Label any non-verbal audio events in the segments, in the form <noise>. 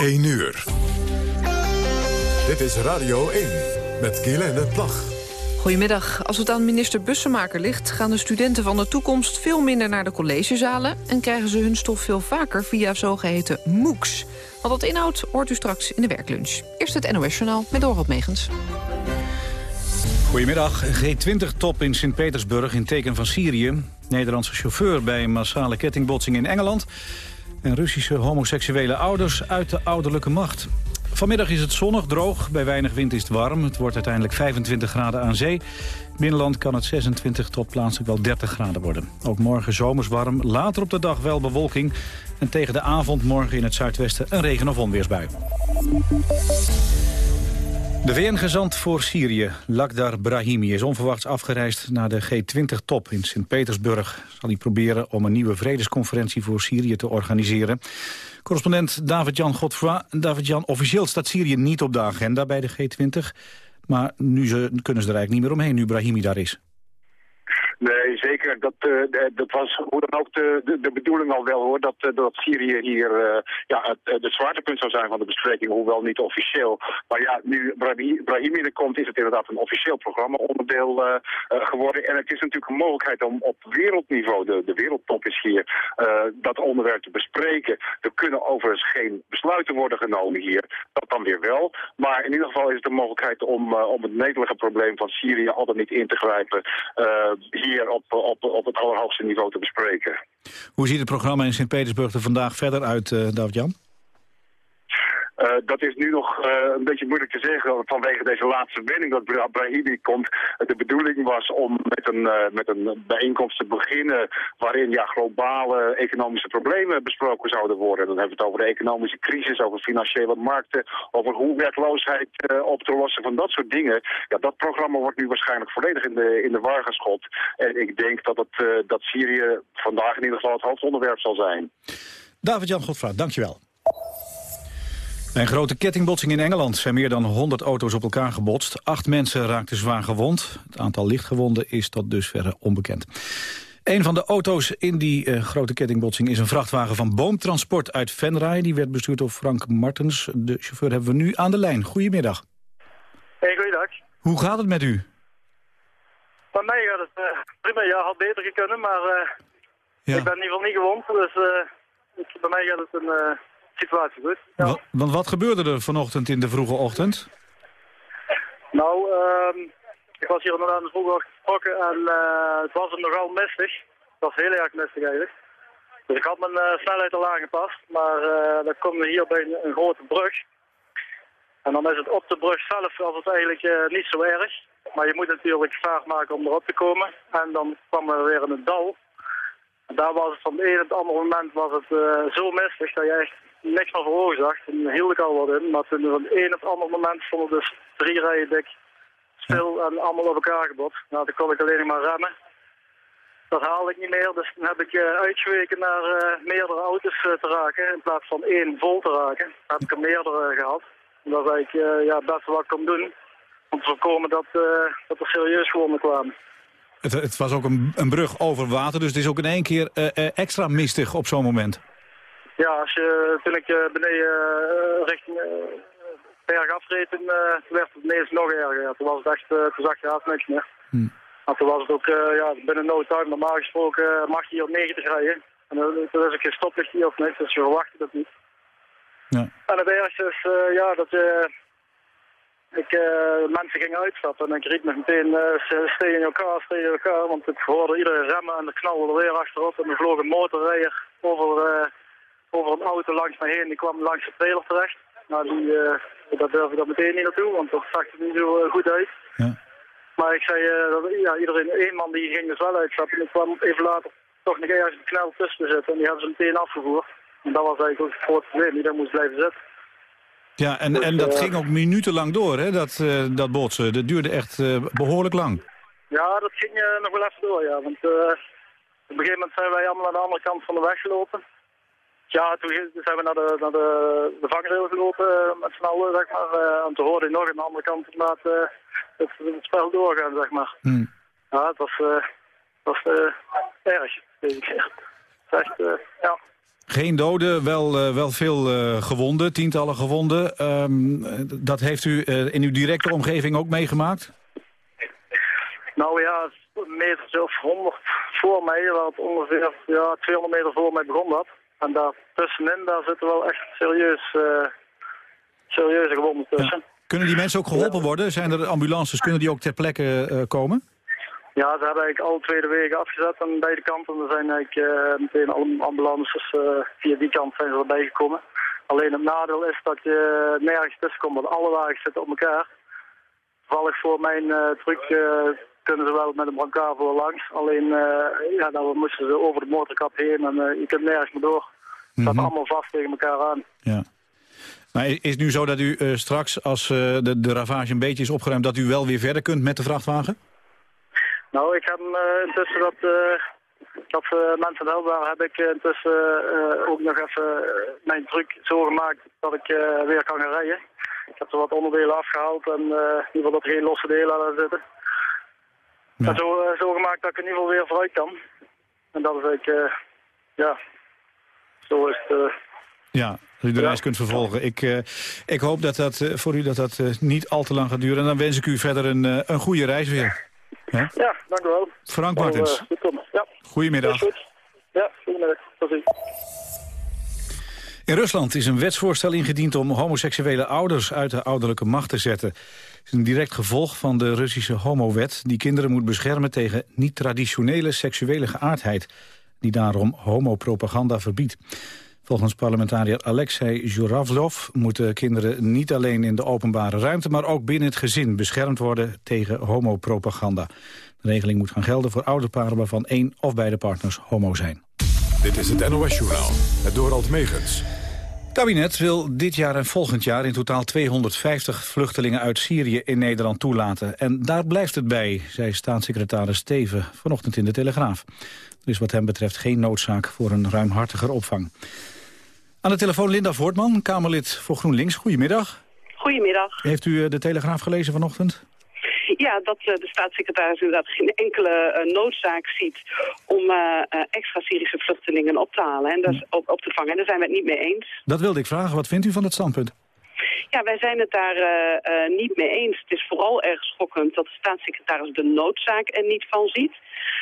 1 uur. Dit is Radio 1 met Guylaine Plag. Goedemiddag. Als het aan minister Bussemaker ligt... gaan de studenten van de toekomst veel minder naar de collegezalen... en krijgen ze hun stof veel vaker via zogeheten MOOCs. Wat dat inhoudt, hoort u straks in de werklunch. Eerst het NOS-journaal met Dorot Megens. Goedemiddag. G20-top in Sint-Petersburg in teken van Syrië. Nederlandse chauffeur bij een massale kettingbotsing in Engeland. En Russische homoseksuele ouders uit de ouderlijke macht. Vanmiddag is het zonnig, droog. Bij weinig wind is het warm. Het wordt uiteindelijk 25 graden aan zee. Binnenland kan het 26 tot plaatselijk wel 30 graden worden. Ook morgen zomers warm. Later op de dag wel bewolking. En tegen de avond morgen in het zuidwesten een regen- of onweersbui. De VN-gezant voor Syrië, Lakhdar Brahimi, is onverwachts afgereisd naar de G20-top in Sint-Petersburg. Zal hij proberen om een nieuwe vredesconferentie voor Syrië te organiseren. Correspondent David-Jan Godfroy. David-Jan, officieel staat Syrië niet op de agenda bij de G20. Maar nu ze, kunnen ze er eigenlijk niet meer omheen, nu Brahimi daar is. Nee, zeker. Dat, uh, dat was hoe dan ook de, de, de, bedoeling al wel hoor. Dat, uh, dat Syrië hier uh, ja, het, het zwaartepunt zou zijn van de bespreking, hoewel niet officieel. Maar ja, nu Brahimi er komt, is het inderdaad een officieel programma onderdeel geworden. En het is natuurlijk een mogelijkheid om op wereldniveau, de, de wereldtop is hier, dat onderwerp te bespreken. Er kunnen overigens geen besluiten worden genomen hier. Dat dan weer wel. Maar in ieder geval is het een mogelijkheid om, om het netelige probleem van Syrië altijd niet in te grijpen. hier op, op, op het allerhoogste niveau te bespreken. Hoe ziet het programma in Sint-Petersburg er vandaag verder uit, uh, David-Jan? Uh, dat is nu nog uh, een beetje moeilijk te zeggen vanwege deze laatste wending dat Brahimi komt. De bedoeling was om met een, uh, met een bijeenkomst te beginnen waarin ja, globale economische problemen besproken zouden worden. Dan hebben we het over de economische crisis, over financiële markten, over hoe werkloosheid op te lossen van dat soort dingen. Ja, dat programma wordt nu waarschijnlijk volledig in de, in de war geschot. En ik denk dat, het, dat Syrië vandaag in ieder geval het hoofdonderwerp zal zijn. David-Jan Godfraat, dankjewel. Bij een grote kettingbotsing in Engeland zijn meer dan 100 auto's op elkaar gebotst. Acht mensen raakten zwaar gewond. Het aantal lichtgewonden is tot dusver onbekend. Een van de auto's in die uh, grote kettingbotsing is een vrachtwagen van boomtransport uit Venray. Die werd bestuurd door Frank Martens. De chauffeur hebben we nu aan de lijn. Goedemiddag. Hey, goeiedag. Hoe gaat het met u? Bij mij gaat het uh, prima. Ja, had beter kunnen, maar uh, ja. ik ben in ieder geval niet gewond. Dus bij mij gaat het een situatie goed. Ja. Wat, want wat gebeurde er vanochtend in de vroege ochtend? Nou, um, ik was hier in de vroege ochtend vertrokken en uh, het was nogal mistig. Het was heel erg mistig eigenlijk. Dus ik had mijn uh, snelheid al aangepast, maar uh, dan kom je hier bij een, een, grote brug. En dan is het op de brug zelf was het eigenlijk niet zo erg. Maar je moet natuurlijk vaart maken om erop te komen. En dan kwam er weer in het dal. En daar was het van het ene op het andere moment was het zo mistig dat je echt niks van voor zag. Toen hield ik al wat in, maar toen op het een of ander moment stonden dus drie rijen dik stil en allemaal op elkaar gebot. Nou, toen kon ik alleen maar remmen. Dat haalde ik niet meer, dus toen heb ik uh, uitgeweken naar uh, meerdere auto's uh, te raken. In plaats van één vol te raken, dan heb ik er meerdere gehad. En dat is eigenlijk ja, best wat ik kon doen. Om te voorkomen dat, dat er serieus gewonnen kwamen. Het, het, was ook een, een, brug over water, dus het is ook in één keer extra mistig op zo'n moment. Ja, als je, toen ik beneden richting berg afreed, toen werd het ineens nog erger. Ja, toen was het echt, toen zag je haast niks meer. En toen was het ook ja, binnen no time, normaal gesproken mag je hier op 90 rijden. En toen is ook geen stoplicht hier of niks, dus je verwacht dat niet. Ja. En het ergste is ja, dat ik, mensen gingen uitstappen en ik riep me meteen uh, steek in elkaar, steek in elkaar, want ik hoorde iedereen remmen en er knalde er weer achterop en er vloog een motorrijder over over een auto langs mij heen. Die kwam langs de trailer terecht. Nou, die, uh, daar durf ik dan meteen niet naartoe, want dat zag er niet zo uh, goed uit. Ja. Maar ik zei, uh, dat, ja, iedereen, één man die ging dus wel uitstappen. En ik kwam even later toch nog ergens knel tussen te zitten. En die hebben ze meteen afgevoerd. En dat was eigenlijk ook het grote probleem, die daar moest blijven zitten. Ja, en, dus, en dat ging ook minutenlang door, hè, dat, dat botsen. Dat duurde echt behoorlijk lang. Ja, dat ging nog wel even door, ja. Want op een gegeven moment zijn wij allemaal aan de andere kant van de weg gelopen. Ja, toen zijn we naar de, naar de, de vangrail gelopen uh, met z'n allen, zeg maar. Uh, en toen hoorde je nog aan de andere kant inderdaad uh, het, het spel doorgaan, zeg maar. Hmm. Ja, het was, was erg, deze keer. Het echt, ja. Geen doden, wel, wel veel gewonden, tientallen gewonden. Um, dat heeft u in uw directe omgeving ook meegemaakt? Nou ja, een meter of 100 voor mij, wat ongeveer ja, 200 meter voor mij begon dat. En daar tussenin, daar zitten wel echt serieus, serieuze gewonden tussen. Ja. Kunnen die mensen ook geholpen worden? Zijn er ambulances, kunnen die ook ter plekke komen? Ja, ze hebben eigenlijk alle tweede wegen afgezet aan beide kanten. Er zijn eigenlijk uh, meteen alle ambulances via die kant zijn ze erbij gekomen. Alleen het nadeel is dat je nergens tussen komt, want alle wagens zitten op elkaar. Toevallig voor mijn truck kunnen ze wel met een brancard voor langs. Alleen ja, dan moesten ze over de motorkap heen en je kunt nergens meer door. Het staat mm allemaal vast tegen elkaar aan. Ja. Maar is het nu zo dat u straks, als de, de ravage een beetje is opgeruimd... dat u wel weer verder kunt met de vrachtwagen? Nou, ik heb uh, intussen dat, dat mensen helpen, heb ik intussen ook nog even mijn truc zo gemaakt dat ik weer kan gaan rijden. Ik heb er wat onderdelen afgehaald en in ieder geval dat er geen losse delen aan zitten. Ja. En zo, zo gemaakt dat ik in ieder geval weer vooruit kan. En dat is eigenlijk, ja, zo is het... ja, dat u de reis kunt vervolgen. Ik, uh, ik hoop dat dat voor u dat dat uh, niet al te lang gaat duren. En dan wens ik u verder een, een goede reis weer. Ja, ja dank u wel. Frank Martens. Ja. Goedemiddag. Ja, goedemiddag. Tot ziens. In Rusland is een wetsvoorstel ingediend om homoseksuele ouders uit de ouderlijke macht te zetten. Het is een direct gevolg van de Russische homowet die kinderen moet beschermen tegen niet-traditionele seksuele geaardheid, die daarom homopropaganda verbiedt. Volgens parlementariër Alexei Zhuravlov moeten kinderen niet alleen in de openbare ruimte, maar ook binnen het gezin beschermd worden tegen homopropaganda. De regeling moet gaan gelden voor ouderparen waarvan één of beide partners homo zijn. Dit is het NOS Journaal, het Dorald Megens. Het kabinet wil dit jaar en volgend jaar in totaal 250 vluchtelingen uit Syrië in Nederland toelaten. En daar blijft het bij, zei staatssecretaris Steven vanochtend in de Telegraaf. Er is wat hem betreft geen noodzaak voor een ruimhartiger opvang. Aan de telefoon Linda Voortman, Kamerlid voor GroenLinks. Goedemiddag. Goedemiddag. Heeft u eh, de Telegraaf gelezen vanochtend? Ja, dat eh, de staatssecretaris inderdaad geen enkele uh, noodzaak ziet om uh, extra Syrische vluchtelingen op te halen en dus op, op te vangen. En daar zijn we het niet mee eens. Dat wilde ik vragen. Wat vindt u van het standpunt? Ja, wij zijn het daar uh, uh, niet mee eens. Het is vooral erg schokkend dat de staatssecretaris de noodzaak er niet van ziet.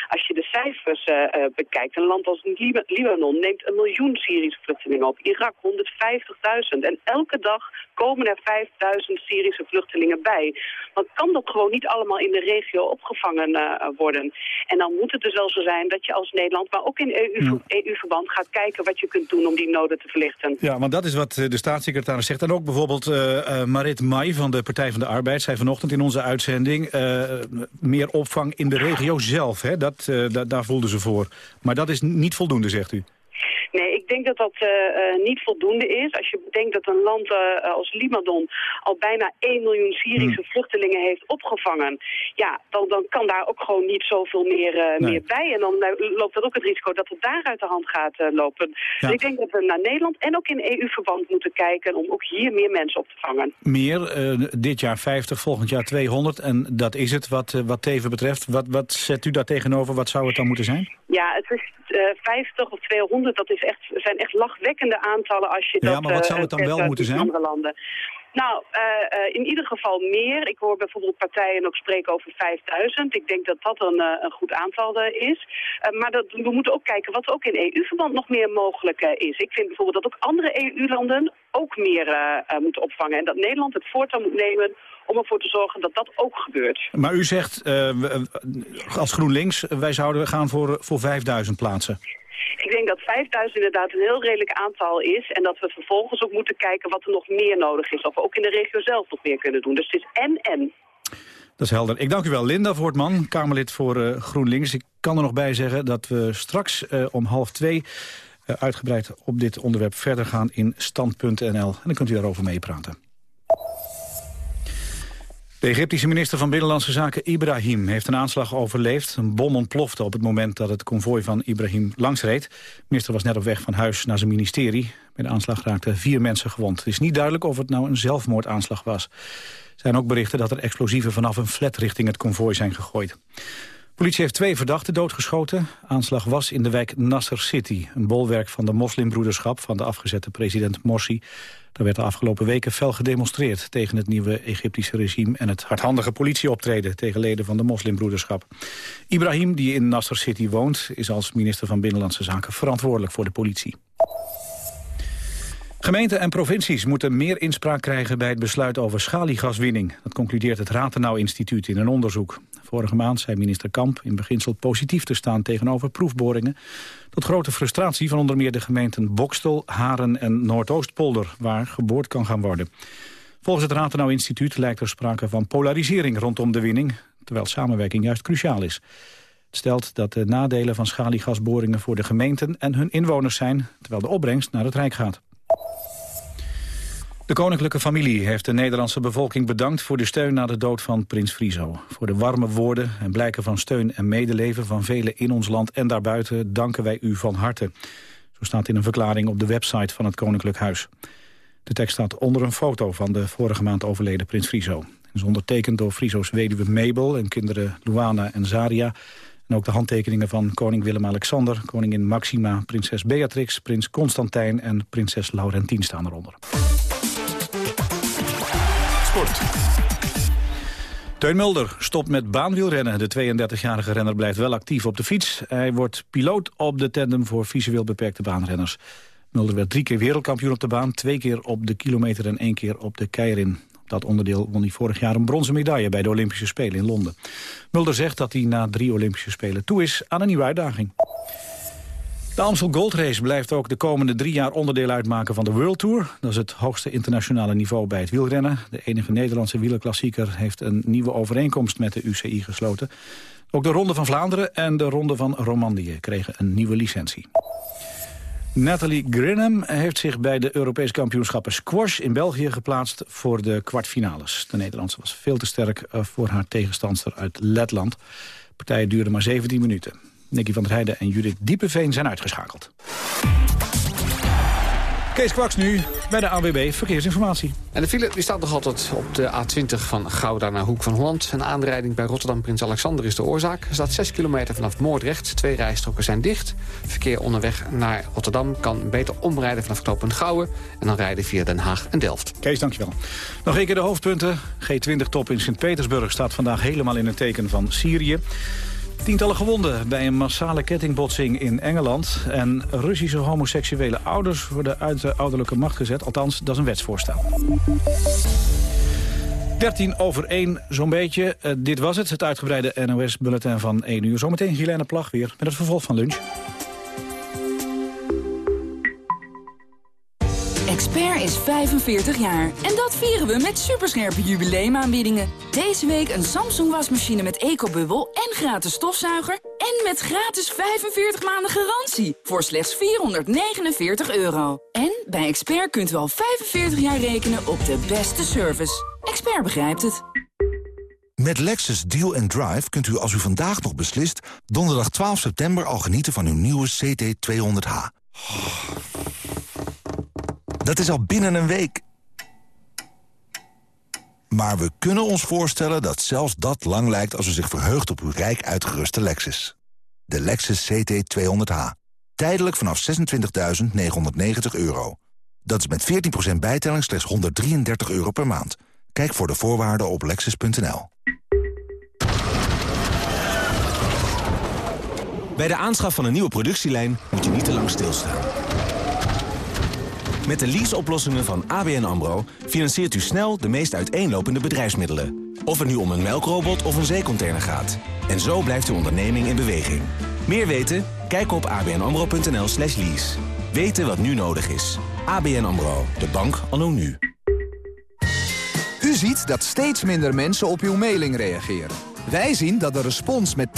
Als je de cijfers uh, bekijkt, een land als Lib Libanon neemt een miljoen Syrische vluchtelingen op. Irak 150.000. En elke dag komen er 5.000 Syrische vluchtelingen bij. Dan kan dat gewoon niet allemaal in de regio opgevangen worden. En dan moet het dus wel zo zijn dat je als Nederland, maar ook in EU-verband, EU gaat kijken wat je kunt doen om die noden te verlichten. Ja, want dat is wat de staatssecretaris zegt. En ook bijvoorbeeld uh, Marit Mai van de Partij van de Arbeid zei vanochtend in onze uitzending... Uh, meer opvang in de regio zelf, hè? Dat, uh, daar voelden ze voor. Maar dat is niet voldoende, zegt u. Nee, ik denk dat dat uh, uh, niet voldoende is. Als je bedenkt dat een land uh, als Libanon al bijna 1 miljoen Syrische hmm. vluchtelingen heeft opgevangen. Ja, dan, dan kan daar ook gewoon niet zoveel meer, nee. meer bij. En dan loopt dat ook het risico dat het daar uit de hand gaat lopen. Ja. Dus ik denk dat we naar Nederland en ook in EU-verband moeten kijken om ook hier meer mensen op te vangen. Meer, dit jaar 50, volgend jaar 200 en dat is het wat, wat Teven betreft. Wat, wat zet u daar tegenover? Wat zou het dan moeten zijn? Ja, het is 50 of 200, dat is echt, zijn echt lachwekkende aantallen als je ja, dat... maar wat zou het dan wel moeten zijn? Andere landen. Nou, uh, uh, in ieder geval meer. Ik hoor bijvoorbeeld partijen ook spreken over 5000. Ik denk dat dat een, uh, een goed aantal is. maar dat, we moeten ook kijken wat ook in EU-verband nog meer mogelijk is. Ik vind bijvoorbeeld dat ook andere EU-landen ook meer moeten opvangen. En dat Nederland het voortouw moet nemen om ervoor te zorgen dat dat ook gebeurt. Maar u zegt als GroenLinks, wij zouden gaan voor, voor 5000 plaatsen. Ik denk dat 5000 inderdaad een heel redelijk aantal is. En dat we vervolgens ook moeten kijken wat er nog meer nodig is. Of we ook in de regio zelf nog meer kunnen doen. Dus het is en-en. Dat is helder. Ik dank u wel. Linda Voortman, Kamerlid voor uh, GroenLinks. Ik kan er nog bij zeggen dat we straks uh, om half twee... Uh, uitgebreid op dit onderwerp verder gaan in stand.nl. En dan kunt u daarover meepraten. De Egyptische minister van Binnenlandse Zaken Ibrahim heeft een aanslag overleefd. Een bom ontplofte op het moment dat het konvooi van Ibrahim langsreed. De minister was net op weg van huis naar zijn ministerie. Bij de aanslag raakten vier mensen gewond. Het is niet duidelijk of het nou een zelfmoordaanslag was. Er zijn ook berichten dat er explosieven vanaf een flat richting het konvooi zijn gegooid. Politie heeft twee verdachten doodgeschoten. Aanslag was in de wijk Nasser City, een bolwerk van de moslimbroederschap van de afgezette president Morsi. Daar werd de afgelopen weken fel gedemonstreerd tegen het nieuwe Egyptische regime en het hardhandige politieoptreden tegen leden van de moslimbroederschap. Ibrahim, die in Nasser City woont, is als minister van Binnenlandse Zaken verantwoordelijk voor de politie. Gemeenten en provincies moeten meer inspraak krijgen bij het besluit over schaliegaswinning. Dat concludeert het Ratenau-instituut in een onderzoek. Vorige maand zei minister Kamp in beginsel positief te staan tegenover proefboringen. Tot grote frustratie van onder meer de gemeenten Bokstel, Haren en Noordoostpolder, waar geboord kan gaan worden. Volgens het Ratenau-instituut lijkt er sprake van polarisering rondom de winning, terwijl samenwerking juist cruciaal is. Het stelt dat de nadelen van schaliegasboringen voor de gemeenten en hun inwoners zijn, terwijl de opbrengst naar het Rijk gaat. De koninklijke familie heeft de Nederlandse bevolking bedankt voor de steun na de dood van prins Friso. Voor de warme woorden en blijken van steun en medeleven van velen in ons land en daarbuiten danken wij u van harte. Zo staat in een verklaring op de website van het Koninklijk Huis. De tekst staat onder een foto van de vorige maand overleden prins Friso. Het is ondertekend door Friso's weduwe Mabel en kinderen Luana en Zaria. En ook de handtekeningen van koning Willem-Alexander, koningin Maxima, prinses Beatrix, prins Constantijn en prinses Laurentien staan eronder. Sport. Teun Mulder stopt met baanwielrennen. De 32-jarige renner blijft wel actief op de fiets. Hij wordt piloot op de tandem voor visueel beperkte baanrenners. Mulder werd drie keer wereldkampioen op de baan. Twee keer op de kilometer en één keer op de keirin. Op dat onderdeel won hij vorig jaar een bronzen medaille... bij de Olympische Spelen in Londen. Mulder zegt dat hij na drie Olympische Spelen toe is aan een nieuwe uitdaging. De Amstel Gold Race blijft ook de komende drie jaar onderdeel uitmaken van de World Tour. Dat is het hoogste internationale niveau bij het wielrennen. De enige Nederlandse wielerklassieker heeft een nieuwe overeenkomst met de UCI gesloten. Ook de Ronde van Vlaanderen en de Ronde van Romandie kregen een nieuwe licentie. Nathalie Grinham heeft zich bij de Europese kampioenschappen squash in België geplaatst voor de kwartfinales. De Nederlandse was veel te sterk eh, voor haar tegenstandster uit Letland. De partij duurde maar 17 minuten. Nicky van der Heijden en Judith Diepeveen zijn uitgeschakeld. Kees Kwaks nu bij de AWB Verkeersinformatie. En de file die staat nog altijd op de A20 van Gouda naar Hoek van Holland. Een aanrijding bij Rotterdam Prins Alexander is de oorzaak. Er staat 6 kilometer vanaf Moordrecht. Twee rijstroken zijn dicht. Verkeer onderweg naar Rotterdam kan beter omrijden vanaf knooppunt Gouwen... en dan rijden via Den Haag en Delft. Kees, dankjewel. Nog een keer de hoofdpunten. G20-top in Sint-Petersburg staat vandaag helemaal in het teken van Syrië. Tientallen gewonden bij een massale kettingbotsing in Engeland. En Russische homoseksuele ouders worden uit de ouderlijke macht gezet. Althans, dat is een wetsvoorstel. 13 over 1, zo'n beetje. Uh, dit was het, het uitgebreide NOS-bulletin van 1 uur. Zometeen Gilene Plag weer met het vervolg van lunch. Is 45 jaar en dat vieren we met superscherpe jubileumaanbiedingen. Deze week een Samsung wasmachine met ecobubbel en gratis stofzuiger... en met gratis 45 maanden garantie voor slechts 449 euro. En bij Expert kunt u al 45 jaar rekenen op de beste service. Expert begrijpt het. Met Lexus Deal and Drive kunt u als u vandaag nog beslist... donderdag 12 september al genieten van uw nieuwe CT200H. Dat is al binnen een week. Maar we kunnen ons voorstellen dat zelfs dat lang lijkt... als u zich verheugt op uw rijk uitgeruste Lexus. De Lexus CT200H. Tijdelijk vanaf 26.990 euro. Dat is met 14% bijtelling slechts 133 euro per maand. Kijk voor de voorwaarden op lexus.nl. Bij de aanschaf van een nieuwe productielijn moet je niet te lang stilstaan. Met de leaseoplossingen van ABN AMRO financiert u snel de meest uiteenlopende bedrijfsmiddelen. Of het nu om een melkrobot of een zeecontainer gaat. En zo blijft uw onderneming in beweging. Meer weten? Kijk op abnamro.nl slash lease. Weten wat nu nodig is. ABN AMRO, de bank anno nu. U ziet dat steeds minder mensen op uw mailing reageren. Wij zien dat de respons met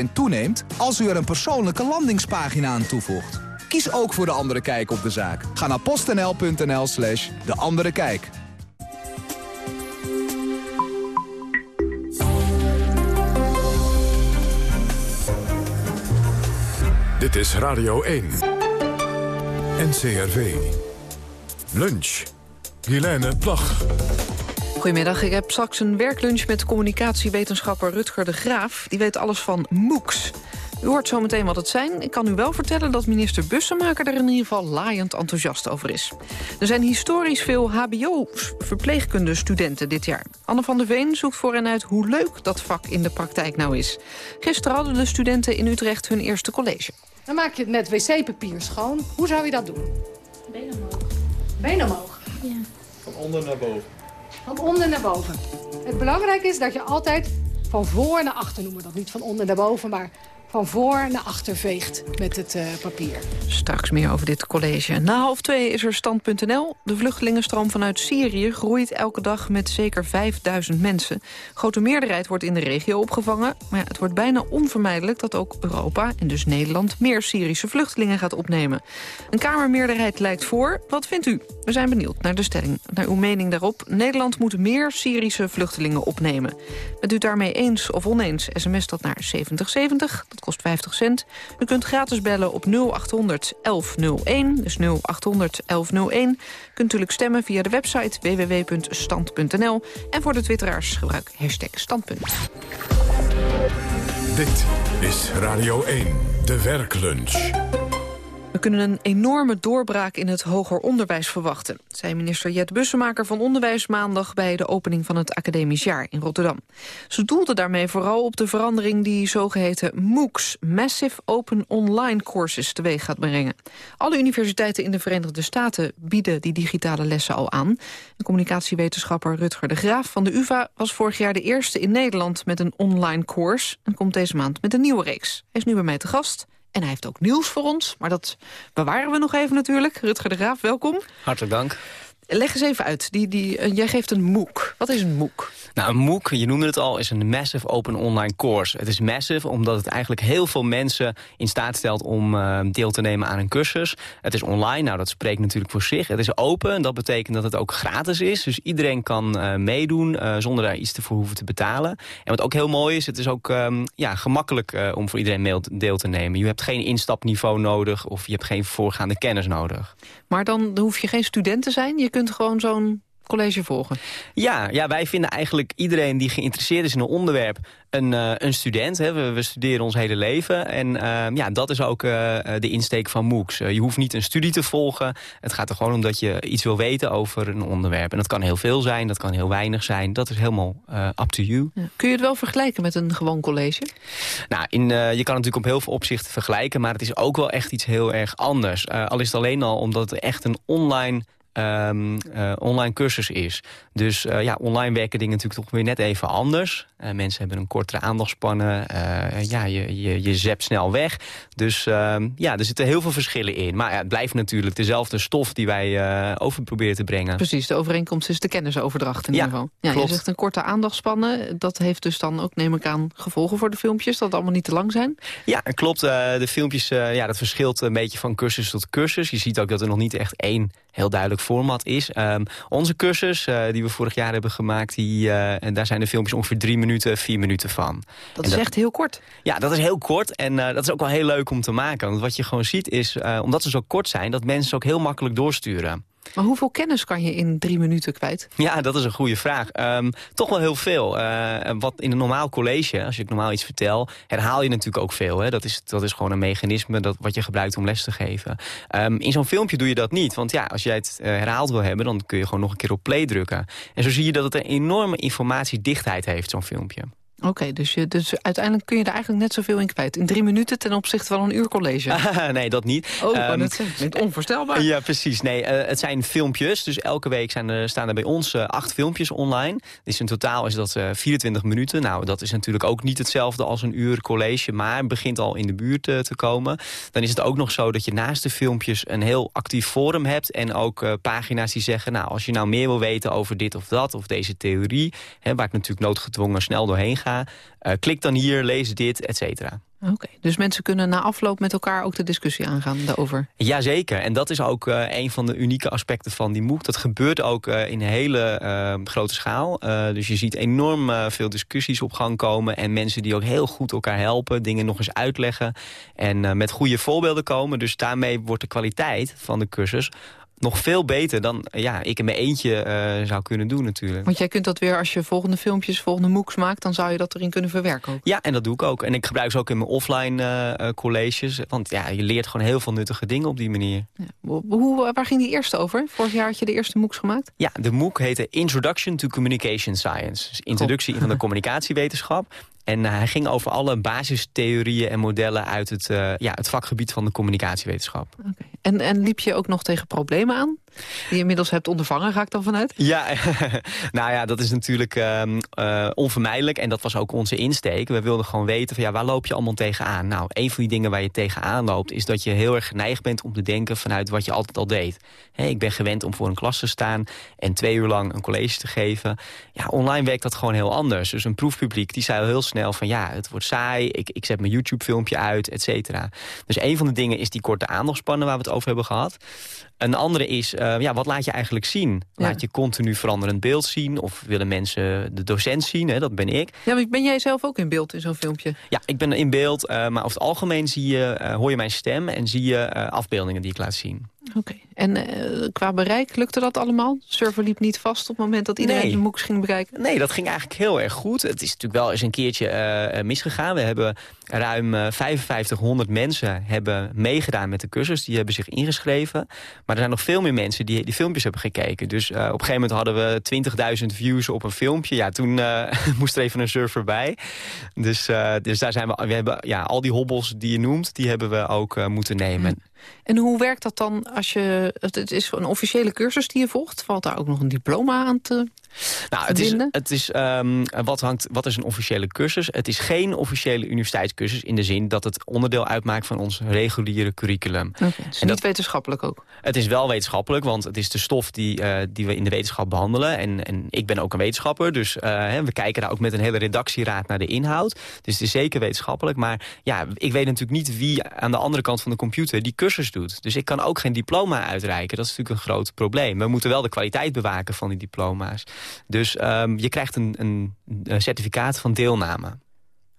20% toeneemt als u er een persoonlijke landingspagina aan toevoegt. Kies ook voor De Andere Kijk op de zaak. Ga naar postnl.nl slash De Andere Kijk. Dit is Radio 1. NCRV. Lunch. Helene Plag. Goedemiddag, ik heb straks een werklunch met communicatiewetenschapper Rutger de Graaf. Die weet alles van MOOCs. U hoort zometeen wat het zijn. Ik kan u wel vertellen dat minister Bussemaker er in ieder geval laaiend enthousiast over is. Er zijn historisch veel hbo-verpleegkundestudenten dit jaar. Anne van der Veen zoekt voor hen uit hoe leuk dat vak in de praktijk nou is. Gisteren hadden de studenten in Utrecht hun eerste college. Dan maak je het met wc-papier schoon. Hoe zou je dat doen? Been omhoog. Been omhoog. Ja. Van onder naar boven. Van onder naar boven. Het belangrijke is dat je altijd van voor naar achter, noemen we dat niet van onder naar boven, maar van voor naar achter veegt met het uh, papier. Straks meer over dit college. Na half twee is er stand.nl. De vluchtelingenstroom vanuit Syrië groeit elke dag met zeker 5000 mensen. Grote meerderheid wordt in de regio opgevangen. Maar het wordt bijna onvermijdelijk dat ook Europa en dus Nederland... meer Syrische vluchtelingen gaat opnemen. Een kamermeerderheid lijkt voor. Wat vindt u? We zijn benieuwd naar de stelling. Naar uw mening daarop. Nederland moet meer Syrische vluchtelingen opnemen. Bent u daarmee eens of oneens? SMS dat naar 7070. Dat kost 50 cent. U kunt gratis bellen op 0800 1101, dus 0800 1101. U kunt natuurlijk stemmen via de website www.stand.nl. En voor de twitteraars gebruik hashtag standpunt. Dit is Radio 1, de werklunch. We kunnen een enorme doorbraak in het hoger onderwijs verwachten... zei minister Jet Bussemaker van Onderwijs maandag... bij de opening van het academisch jaar in Rotterdam. Ze doelde daarmee vooral op de verandering die zogeheten MOOCs... Massive Open Online Courses teweeg gaat brengen. Alle universiteiten in de Verenigde Staten bieden die digitale lessen al aan. De communicatiewetenschapper Rutger de Graaf van de UvA... was vorig jaar de eerste in Nederland met een online course... en komt deze maand met een nieuwe reeks. Hij is nu bij mij te gast... En hij heeft ook nieuws voor ons, maar dat bewaren we nog even natuurlijk. Rutger de Graaf, welkom. Hartelijk dank. Leg eens even uit. Die, die, uh, jij geeft een MOOC. Wat is een MOOC? Nou, een MOOC, je noemde het al, is een Massive Open Online Course. Het is massive omdat het eigenlijk heel veel mensen in staat stelt om uh, deel te nemen aan een cursus. Het is online, nou dat spreekt natuurlijk voor zich. Het is open, dat betekent dat het ook gratis is. Dus iedereen kan uh, meedoen zonder daar iets te voor hoeven te betalen. En wat ook heel mooi is, het is ook um, ja, gemakkelijk om voor iedereen deel te nemen. Je hebt geen instapniveau nodig of je hebt geen voorgaande kennis nodig. Maar dan hoef je geen student te zijn, je kunt gewoon zo'n college volgen? Ja, ja, wij vinden eigenlijk iedereen die geïnteresseerd is in een onderwerp een, uh, een student. Hè. We, we, studeren ons hele leven. En uh, ja, dat is ook uh, de insteek van MOOCs. je hoeft niet een studie te volgen. Het gaat er gewoon om dat je iets wil weten over een onderwerp. En dat kan heel veel zijn, dat kan heel weinig zijn. Dat is helemaal up to you. Ja. Kun je het wel vergelijken met een gewoon college? Nou, in, je kan het natuurlijk op heel veel opzichten vergelijken. Maar het is ook wel echt iets heel erg anders. al is het alleen al omdat het echt een online um, uh, online cursus is. Dus uh, ja, online werken dingen natuurlijk toch weer net even anders. Uh, mensen hebben een kortere aandachtspannen. ja, je, je, je zept snel weg. Dus ehm, ja, er zitten heel veel verschillen in. Maar ja, het blijft natuurlijk dezelfde stof die wij over proberen te brengen. Precies, de overeenkomst is de kennisoverdracht in ieder geval. Ja, klopt. Je zegt een korte aandachtspannen. Dat heeft dus dan ook, neem ik aan, gevolgen voor de filmpjes. Dat het allemaal niet te lang zijn. Ja, klopt. de filmpjes, ja, dat verschilt een beetje van cursus tot cursus. Je ziet ook dat er nog niet echt één heel duidelijk format is. Um, onze cursus, uh, die we vorig jaar hebben gemaakt... Die, uh, en daar zijn de filmpjes ongeveer drie minuten, vier minuten van. Dat is dat, echt heel kort. Ja, dat is heel kort. En uh, dat is ook wel heel leuk om te maken. Want wat je gewoon ziet is, omdat ze zo kort zijn... dat mensen ze ook heel makkelijk doorsturen. Maar hoeveel kennis kan je in drie minuten kwijt? Ja, dat is een goede vraag. Um, toch wel heel veel. Uh, wat in een normaal college, als ik normaal iets vertel... herhaal je natuurlijk ook veel. Hè? Dat, is, dat is gewoon een mechanisme dat, wat je gebruikt om les te geven. Um, in zo'n filmpje doe je dat niet. Want ja, als jij het uh, herhaald wil hebben... dan kun je gewoon nog een keer op play drukken. En zo zie je dat het een enorme informatiedichtheid heeft, zo'n filmpje. Oké, okay, dus, dus uiteindelijk kun je er eigenlijk net zoveel in kwijt. In drie minuten ten opzichte van een uur college. <laughs> nee, dat niet. Oh, um, dat is onvoorstelbaar. Ja, precies. Nee, uh, het zijn filmpjes. Dus elke week zijn er, staan er bij ons uh, acht filmpjes online. Dus in totaal is dat uh, eh, 24 minuten. Nou, dat is natuurlijk ook niet hetzelfde als een uur college. Maar begint al in de buurt te komen. Dan is het ook nog zo dat je naast de filmpjes een heel actief forum hebt. En ook pagina's die zeggen, nou, als je nou meer wil weten over dit of dat. Of deze theorie. Hè, waar ik natuurlijk noodgedwongen snel doorheen ga uh, klik dan hier, lees dit, et cetera. Oké, dus mensen kunnen na afloop met elkaar ook de discussie aangaan daarover? Jazeker, en dat is ook uh, een van de unieke aspecten van die MOOC. Dat gebeurt ook uh, in hele uh, grote schaal. dus je ziet enorm veel discussies op gang komen... en mensen die ook heel goed elkaar helpen, dingen nog eens uitleggen... en met goede voorbeelden komen. Dus daarmee wordt de kwaliteit van de cursus nog veel beter dan ja, ik in mijn eentje eh, zou kunnen doen natuurlijk. Want jij kunt dat weer, als je volgende filmpjes, volgende MOOCs maakt... dan zou je dat erin kunnen verwerken ook. Ja, en dat doe ik ook. En ik gebruik ze ook in mijn offline uh, colleges. Want ja, je leert gewoon heel veel nuttige dingen op die manier. Ja. Hoe, waar ging die eerste over? Vorig jaar had je de eerste MOOCs gemaakt? Ja, de MOOC heette Introduction to Communication Science. Dus introductie van de <laughs> communicatiewetenschap. En hij ging over alle basistheorieën en modellen uit het, uh, ja, het vakgebied van de communicatiewetenschap. En, en liep je ook nog tegen problemen aan? Die je inmiddels hebt ondervangen, ga ik dan vanuit? Ja, <laughs> nou ja, dat is natuurlijk uh, uh, onvermijdelijk. En dat was ook onze insteek. We wilden gewoon weten, van, ja, waar loop je allemaal tegenaan? Nou, een van die dingen waar je tegenaan loopt... is dat je heel erg geneigd bent om te denken vanuit wat je altijd al deed. Ik ben gewend om voor een klas te staan... en twee uur lang een college te geven. Ja, online werkt dat gewoon heel anders. Dus een proefpubliek, die zei al heel snel van... ja, het wordt saai, ik, ik zet mijn YouTube-filmpje uit, et cetera. Dus een van de dingen is die korte aandachtspannen... waar we het over hebben gehad. Een andere is, uh, ja, wat laat je eigenlijk zien? Laat je continu veranderend beeld zien? Of willen mensen de docent zien? Hè? Dat ben ik. Ja, maar ben jij zelf ook in beeld in zo'n filmpje? Ja, ik ben in beeld. Uh, maar over het algemeen zie je, uh, hoor je mijn stem en zie je afbeeldingen die ik laat zien. Oké. Okay. En uh, qua bereik, lukte dat allemaal? De server liep niet vast op het moment dat iedereen nee. de MOOCs ging bereiken? Nee, dat ging eigenlijk heel erg goed. Het is natuurlijk wel eens een keertje uh, misgegaan. We hebben ruim uh, 5500 mensen hebben meegedaan met de cursus. Die hebben zich ingeschreven. Maar er zijn nog veel meer mensen die die filmpjes hebben gekeken. Dus op een gegeven moment hadden we 20.000 views op een filmpje. Ja, toen <laughs> moest er even een server bij. Dus, dus daar zijn we, we hebben, ja, al die hobbels die je noemt, die hebben we ook moeten nemen. En hoe werkt dat dan als je... Het is een officiële cursus die je volgt. Valt daar ook nog een diploma aan te nou, het is, het is, um, wat, hangt, wat is een officiële cursus? Het is geen officiële universiteitscursus in de zin dat het onderdeel uitmaakt van ons reguliere curriculum. Okay, het is en niet dat, wetenschappelijk ook? Het is wel wetenschappelijk, want het is de stof die, uh, die we in de wetenschap behandelen. En, en ik ben ook een wetenschapper, dus uh, we kijken daar ook met een hele redactieraad naar de inhoud. Dus het is zeker wetenschappelijk. Maar ja, ik weet natuurlijk niet wie aan de andere kant van de computer die cursus doet. Dus ik kan ook geen diploma uitreiken. Dat is natuurlijk een groot probleem. We moeten wel de kwaliteit bewaken van die diploma's. Dus um, je krijgt een, een, certificaat van deelname.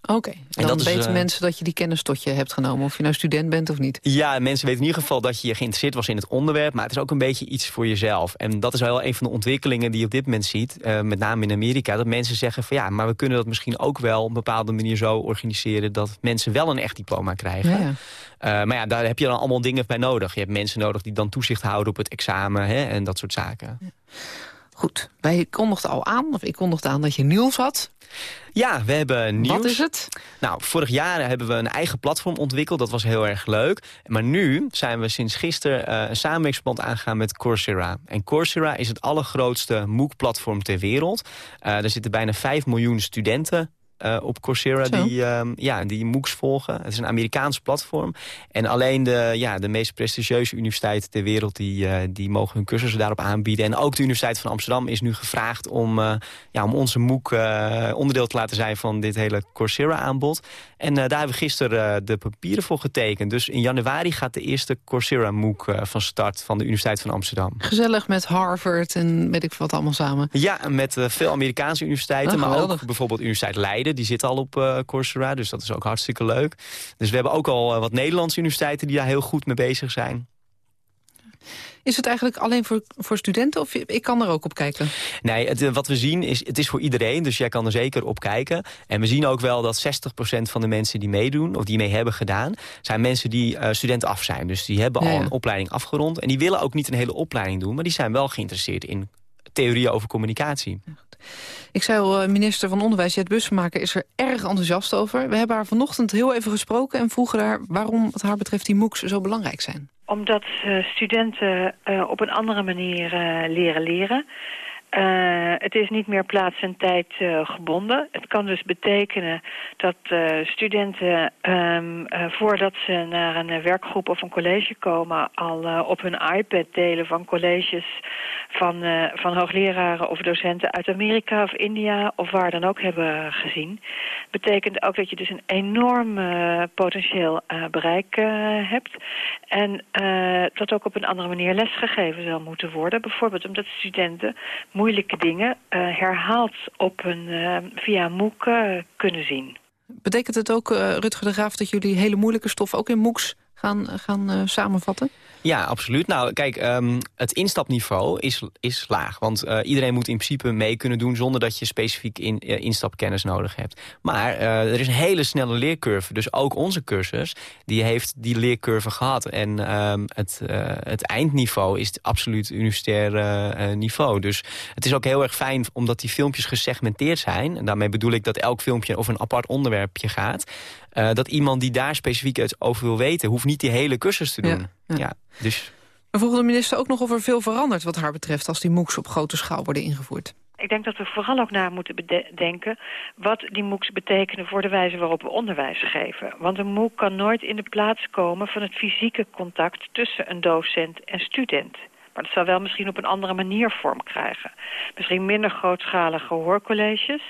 Oké, okay. dan dat weten is, uh, mensen dat je die kennis tot je hebt genomen... of je nou student bent of niet. Ja, mensen weten in ieder geval dat je geïnteresseerd was in het onderwerp... maar het is ook een beetje iets voor jezelf. En dat is wel een van de ontwikkelingen die je op dit moment ziet... Uh, met name in Amerika, dat mensen zeggen van... ja, maar we kunnen dat misschien ook wel op een bepaalde manier zo organiseren... dat mensen wel een echt diploma krijgen. Ja, ja. Uh, maar ja, daar heb je dan allemaal dingen bij nodig. Je hebt mensen nodig die dan toezicht houden op het examen hè, en dat soort zaken. Ja. Goed, wij kondigden al aan, of ik kondigde aan dat je nieuws had. Ja, we hebben nieuws. Wat is het? Nou, vorig jaar hebben we een eigen platform ontwikkeld. Dat was heel erg leuk. Maar nu zijn we sinds gisteren uh, een samenwerkingsverband aangegaan met Coursera. En Coursera is het allergrootste MOOC-platform ter wereld. Uh, er zitten bijna 5 miljoen studenten uh, op Coursera die, uh, ja, die MOOCs volgen. Het is een Amerikaans platform. En alleen de, ja, de meest prestigieuze universiteiten ter wereld... Die, uh, die mogen hun cursussen daarop aanbieden. En ook de Universiteit van Amsterdam is nu gevraagd... om, ja, om onze MOOC onderdeel te laten zijn van dit hele Coursera-aanbod. En daar hebben we gisteren de papieren voor getekend. Dus in januari gaat de eerste Coursera MOOC van start... van de Universiteit van Amsterdam. Gezellig met Harvard en weet ik wat allemaal samen. Ja, met veel Amerikaanse universiteiten. Oh, maar ook bijvoorbeeld Universiteit Leiden die zitten al op uh, Coursera, dus dat is ook hartstikke leuk. Dus we hebben ook al uh, wat Nederlandse universiteiten die daar heel goed mee bezig zijn. Is het eigenlijk alleen voor, voor studenten of ik kan er ook op kijken? Nee, het, wat we zien is, het is voor iedereen, dus jij kan er zeker op kijken. En we zien ook wel dat 60% van de mensen die meedoen, of die mee hebben gedaan... zijn mensen die uh, student af zijn. Dus die hebben ja, al een opleiding afgerond. En die willen ook niet een hele opleiding doen, maar die zijn wel geïnteresseerd in theorieën over communicatie. Ik zei al, eh, minister van Onderwijs, Jet Bussemaker, is er erg enthousiast over. We hebben haar vanochtend heel even gesproken en vroegen haar waarom wat haar betreft die MOOCs zo belangrijk zijn. Omdat uh, studenten uh, op een andere manier leren leren. Uh, het is niet meer plaats en tijd uh, gebonden. Het kan dus betekenen dat uh, studenten um, voordat ze naar een werkgroep of een college komen... al op hun iPad delen van colleges van, van hoogleraren of docenten uit Amerika of India... of waar dan ook hebben gezien. Betekent ook dat je dus een enorm potentieel bereik hebt. En dat ook op een andere manier lesgegeven zal moeten worden. Bijvoorbeeld omdat studenten moeilijke dingen herhaald op een, via MOOC kunnen zien. Betekent het ook, Rutger de Graaf, dat jullie hele moeilijke stof ook in MOOCs gaan, gaan samenvatten? Ja, absoluut. Nou, kijk, um, het instapniveau is, is laag. Want uh, iedereen moet in principe mee kunnen doen... zonder dat je specifiek in, uh, instapkennis nodig hebt. Maar er is een hele snelle leercurve. Dus ook onze cursus, die heeft die leercurve gehad. En um, het, het eindniveau is absoluut universitair niveau. Dus het is ook heel erg fijn omdat die filmpjes gesegmenteerd zijn. En daarmee bedoel ik dat elk filmpje over een apart onderwerpje gaat. Uh, dat iemand die daar specifiek het over wil weten... hoeft niet die hele cursus te doen. Ja, ja. dus... We vroegen de minister ook nog of er veel verandert wat haar betreft... als die MOOCs op grote schaal worden ingevoerd. Ik denk dat we vooral ook na moeten bedenken wat die MOOCs betekenen voor de wijze waarop we onderwijs geven. Want een MOOC kan nooit in de plaats komen van het fysieke contact tussen een docent en student. Maar dat zou wel misschien op een andere manier vorm krijgen. Misschien minder grootschalige hoorcolleges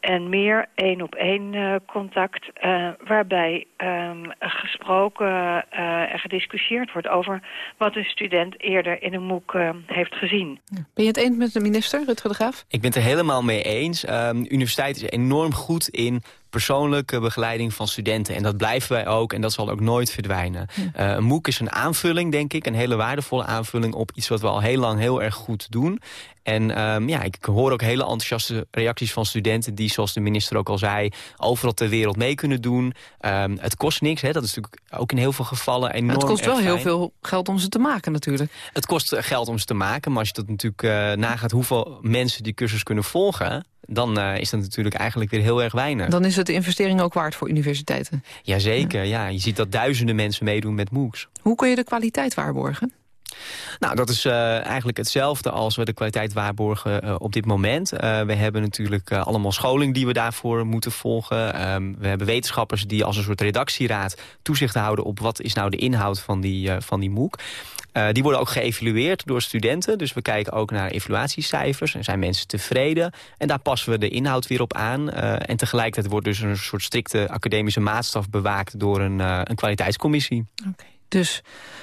en meer één op één uh, contact... Uh, waarbij um, gesproken uh, en gediscussieerd wordt over wat een student eerder in een MOOC heeft gezien. Ben je het eens met de minister, Rutger de Graaf? Ik ben het er helemaal mee eens. Um, de universiteit is enorm goed in persoonlijke begeleiding van studenten. En dat blijven wij ook en dat zal ook nooit verdwijnen. Uh, een MOOC is een aanvulling, denk ik. Een hele waardevolle aanvulling op iets wat we al heel lang heel erg goed doen. En um, ja, ik hoor ook hele enthousiaste reacties van studenten... die, zoals de minister ook al zei, overal ter wereld mee kunnen doen. Um, het kost niks, hè? dat is natuurlijk ook in heel veel gevallen enorm Het kost wel heel veel geld om ze te maken natuurlijk. Het kost geld om ze te maken, maar als je dat natuurlijk uh, nagaat... hoeveel mensen die cursus kunnen volgen dan uh, is dat natuurlijk eigenlijk weer heel erg weinig. Dan is het de investering ook waard voor universiteiten? Jazeker, ja. ja. Je ziet dat duizenden mensen meedoen met MOOCs. Hoe kun je de kwaliteit waarborgen? Nou, dat is uh, eigenlijk hetzelfde als we de kwaliteit waarborgen uh, op dit moment. Uh, we hebben natuurlijk allemaal scholing die we daarvoor moeten volgen. Um, we hebben wetenschappers die als een soort redactieraad toezicht houden op wat is nou de inhoud van die, van die MOOC. Die worden ook geëvalueerd door studenten. Dus we kijken ook naar evaluatiecijfers. En zijn mensen tevreden? En daar passen we de inhoud weer op aan. En tegelijkertijd wordt dus een soort strikte academische maatstaf bewaakt... door een, een kwaliteitscommissie. Okay. Dus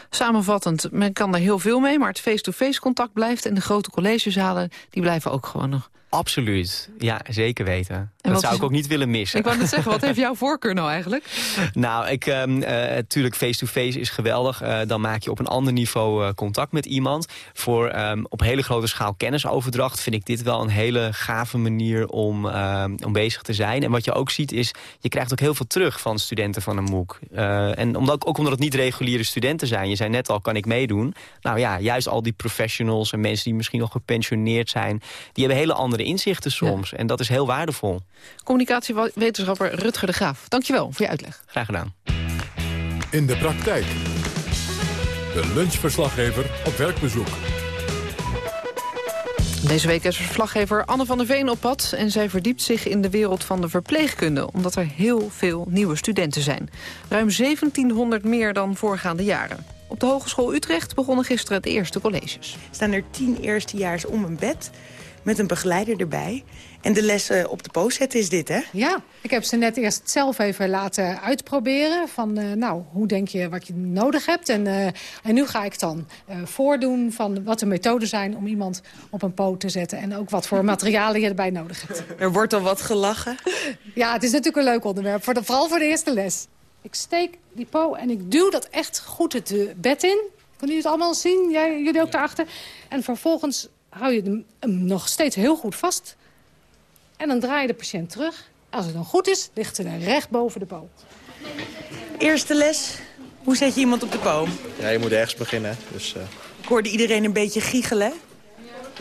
samenvattend, men kan er heel veel mee... maar het face-to-face -face contact blijft... en de grote collegezalen die blijven ook gewoon nog. Absoluut, ja, zeker weten. En dat zou ik ook niet willen missen. Ik wou net zeggen, wat heeft jouw <laughs> voorkeur nou eigenlijk? nou, ik, uh, natuurlijk face-to-face is geweldig. Uh, dan maak je op een ander niveau uh, contact met iemand. Voor um, op hele grote schaal kennisoverdracht vind ik dit wel een hele gave manier om, ehm, om bezig te zijn. En wat je ook ziet is, je krijgt ook heel veel terug van studenten van een MOOC. en omdat, ook omdat het niet reguliere studenten zijn. Je zei net al, kan ik meedoen? Nou ja, juist al die professionals en mensen die misschien nog gepensioneerd zijn... die hebben hele andere inzichten soms. Ja. En dat is heel waardevol. Communicatiewetenschapper Rutger de Graaf. Dankjewel voor je uitleg. Graag gedaan. In de praktijk. De lunchverslaggever op werkbezoek. Deze week is verslaggever Anne van der Veen op pad... en zij verdiept zich in de wereld van de verpleegkunde... omdat er heel veel nieuwe studenten zijn. Ruim 1700 meer dan voorgaande jaren. Op de Hogeschool Utrecht begonnen gisteren de eerste colleges. Staan er tien eerstejaars om een bed met een begeleider erbij. En de lessen op de post zetten is dit, hè? Ja, ik heb ze net eerst zelf even laten uitproberen. Van, uh, nou, hoe denk je wat je nodig hebt? En, uh, en nu ga ik dan uh, voordoen van wat de methoden zijn... om iemand op een poot te zetten. En ook wat voor <laughs> materialen je erbij nodig hebt. Er wordt al wat gelachen. <laughs> Ja, het is natuurlijk een leuk onderwerp. Voor de, vooral voor de eerste les. Ik steek die po en ik duw dat echt goed het bed in. Kunnen jullie het allemaal zien? Jij, jullie ook daarachter? En vervolgens hou je hem nog steeds heel goed vast. En dan draai je de patiënt terug. Als het dan goed is, ligt ze dan recht boven de po. Eerste les. Hoe zet je iemand op de po? Ja, je moet ergens beginnen. Dus, uh... Ik hoorde iedereen een beetje giechelen.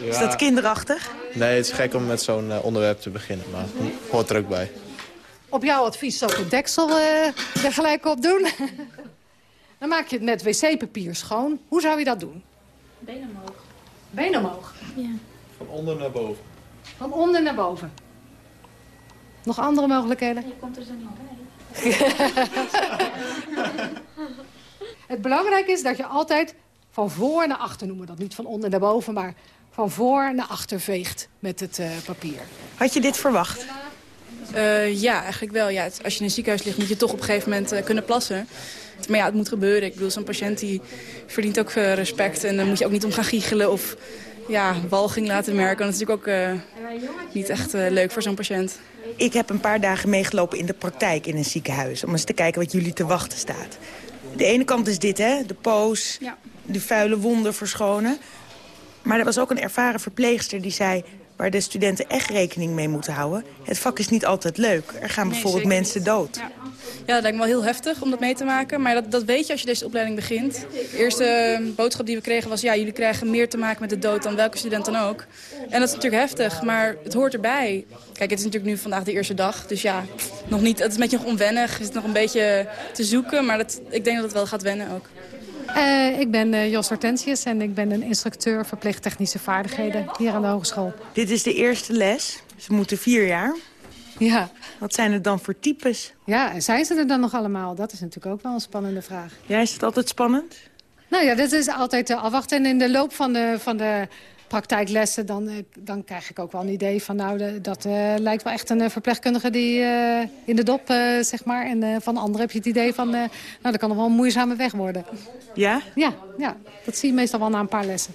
Ja. Is dat kinderachtig? Nee, het is gek om met zo'n uh, onderwerp te beginnen. Maar hoort er ook bij. Op jouw advies zal ik de deksel uh, er gelijk op doen. <laughs> dan maak je het met wc-papier schoon. Hoe zou je dat doen? Benen omhoog. Benen omhoog? Ja. Van onder naar boven. Van onder naar boven. Nog andere mogelijkheden? Je komt er zo niet bij. <laughs> Het belangrijke is dat je altijd van voor naar achter, noemen we dat niet van onder naar boven, maar van voor naar achter veegt met het uh, papier. Had je dit verwacht? Uh, ja, eigenlijk wel. Ja, als je in een ziekenhuis ligt moet je toch op een gegeven moment uh, kunnen plassen. Maar ja, het moet gebeuren. Ik bedoel, zo'n patiënt die verdient ook respect. En dan moet je ook niet om gaan giechelen of ja, walging laten merken. Dat is natuurlijk ook uh, niet echt uh, leuk voor zo'n patiënt. Ik heb een paar dagen meegelopen in de praktijk in een ziekenhuis... om eens te kijken wat jullie te wachten staat. De ene kant is dit, hè? De poos, de vuile wonden verschonen. Maar er was ook een ervaren verpleegster die zei... waar de studenten echt rekening mee moeten houden. Het vak is niet altijd leuk. Er gaan bijvoorbeeld mensen dood. Ja. Ja, dat lijkt me wel heel heftig om dat mee te maken. Maar dat, dat weet je als je deze opleiding begint. De eerste eh, boodschap die we kregen was... ja, jullie krijgen meer te maken met de dood dan welke student dan ook. En dat is natuurlijk heftig, maar het hoort erbij. Kijk, het is natuurlijk nu vandaag de eerste dag. Dus ja, nog niet, het is een beetje nog onwennig. Het is nog een beetje te zoeken. Maar dat, ik denk dat het wel gaat wennen ook. Uh, ik ben uh, Jos Hortensius en ik ben een instructeur verpleegtechnische vaardigheden hier aan de hogeschool. Dit is de eerste les. Ze moeten vier jaar. Ja. Wat zijn het dan voor types? Ja, en zijn ze er dan nog allemaal? Dat is natuurlijk ook wel een spannende vraag. Ja, is het altijd spannend? Nou ja, dit is altijd te afwachten. En in de loop van de, van de praktijklessen... Dan, eh, dan krijg ik ook wel een idee van... nou, de, dat uh, lijkt wel echt een verpleegkundige die uh, in de dop, uh, zeg maar. En van anderen heb je het idee van... nou, dat kan nog wel een moeizame weg worden. Ja? Ja, ja, dat zie je meestal wel na een paar lessen.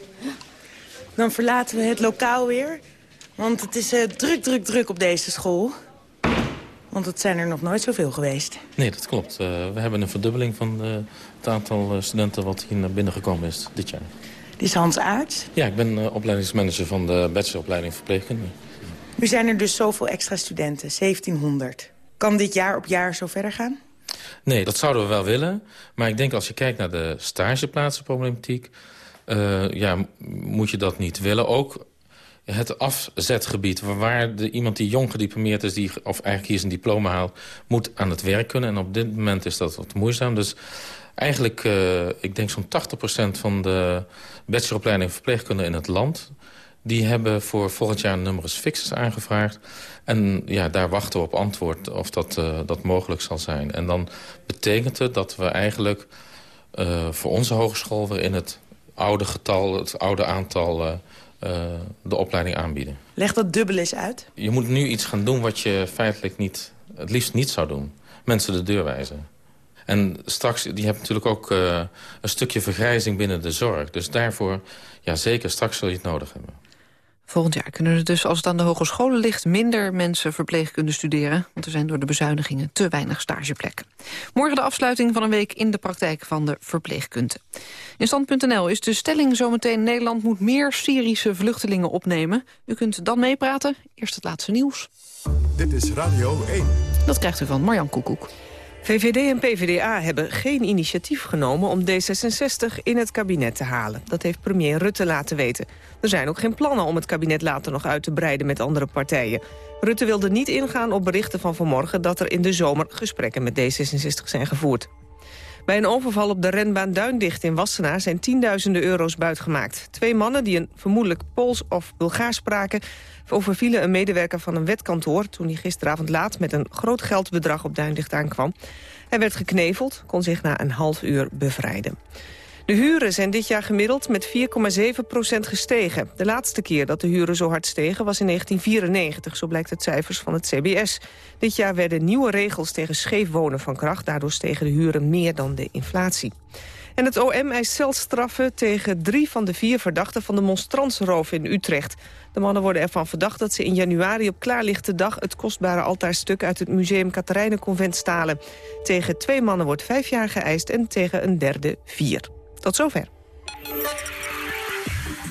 Dan verlaten we het lokaal weer. Want het is druk, druk, druk op deze school. Want het zijn er nog nooit zoveel geweest. Nee, dat klopt. Uh, we hebben een verdubbeling van uh, het aantal studenten wat hier naar binnen gekomen is dit jaar. Dit is Hans Aerts? Ja, ik ben uh, opleidingsmanager van de bacheloropleiding verpleegkunde. Nu zijn er dus zoveel extra studenten, 1700. Kan dit jaar op jaar zo verder gaan? Nee, dat zouden we wel willen. Maar ik denk als je kijkt naar de stageplaatsenproblematiek... ja, moet je dat niet willen. Ook het afzetgebied waar de, iemand die jong gediplomeerd is... Die, of eigenlijk hier zijn diploma haalt, moet aan het werk kunnen. En op dit moment is dat wat moeizaam. Dus eigenlijk, uh, ik denk zo'n 80% van de bacheloropleiding verpleegkunde in het land... die hebben voor volgend jaar numerus fixes aangevraagd. En ja, daar wachten we op antwoord of dat, uh, dat mogelijk zal zijn. En dan betekent het dat we eigenlijk uh, voor onze hogeschool... weer in het oude getal, het oude aantal de opleiding aanbieden. Leg dat dubbel eens uit. Je moet nu iets gaan doen wat je feitelijk niet, het liefst niet zou doen. Mensen de deur wijzen. En straks, die hebt natuurlijk ook uh, een stukje vergrijzing binnen de zorg. Dus daarvoor, ja zeker, straks zul je het nodig hebben. Volgend jaar kunnen er dus, als het aan de hogescholen ligt... minder mensen verpleegkunde studeren. Want er zijn door de bezuinigingen te weinig stageplekken. Morgen de afsluiting van een week in de praktijk van de verpleegkunde. In Stand.nl is de stelling zometeen... Nederland moet meer Syrische vluchtelingen opnemen. U kunt dan meepraten. Eerst het laatste nieuws. Dit is Radio 1. Dat krijgt u van Marjan Koekoek. VVD en PvdA hebben geen initiatief genomen om D66 in het kabinet te halen. Dat heeft premier Rutte laten weten. Er zijn ook geen plannen om het kabinet later nog uit te breiden met andere partijen. Rutte wilde niet ingaan op berichten van vanmorgen dat er in de zomer gesprekken met D66 zijn gevoerd. Bij een overval op de renbaan Duindicht in Wassenaar zijn tienduizenden euro's buitgemaakt. Twee mannen die een vermoedelijk Pools of Bulgaars spraken... overvielen een medewerker van een wetkantoor... toen hij gisteravond laat met een groot geldbedrag op Duindicht aankwam. Hij werd gekneveld, kon zich na een half uur bevrijden. De huren zijn dit jaar gemiddeld met 4,7% gestegen. De laatste keer dat de huren zo hard stegen was in 1994, zo blijkt uit cijfers van het CBS. Dit jaar werden nieuwe regels tegen scheef wonen van kracht. Daardoor stegen de huren meer dan de inflatie. En het OM eist celstraffen tegen drie van de vier verdachten van de monstransroof in Utrecht. De mannen worden ervan verdacht dat ze in januari op klaarlichte dag... het kostbare altaarstuk uit het museum Katerijnenconvent stalen. Tegen twee mannen wordt vijf jaar geëist en tegen een derde vier. Tot zover.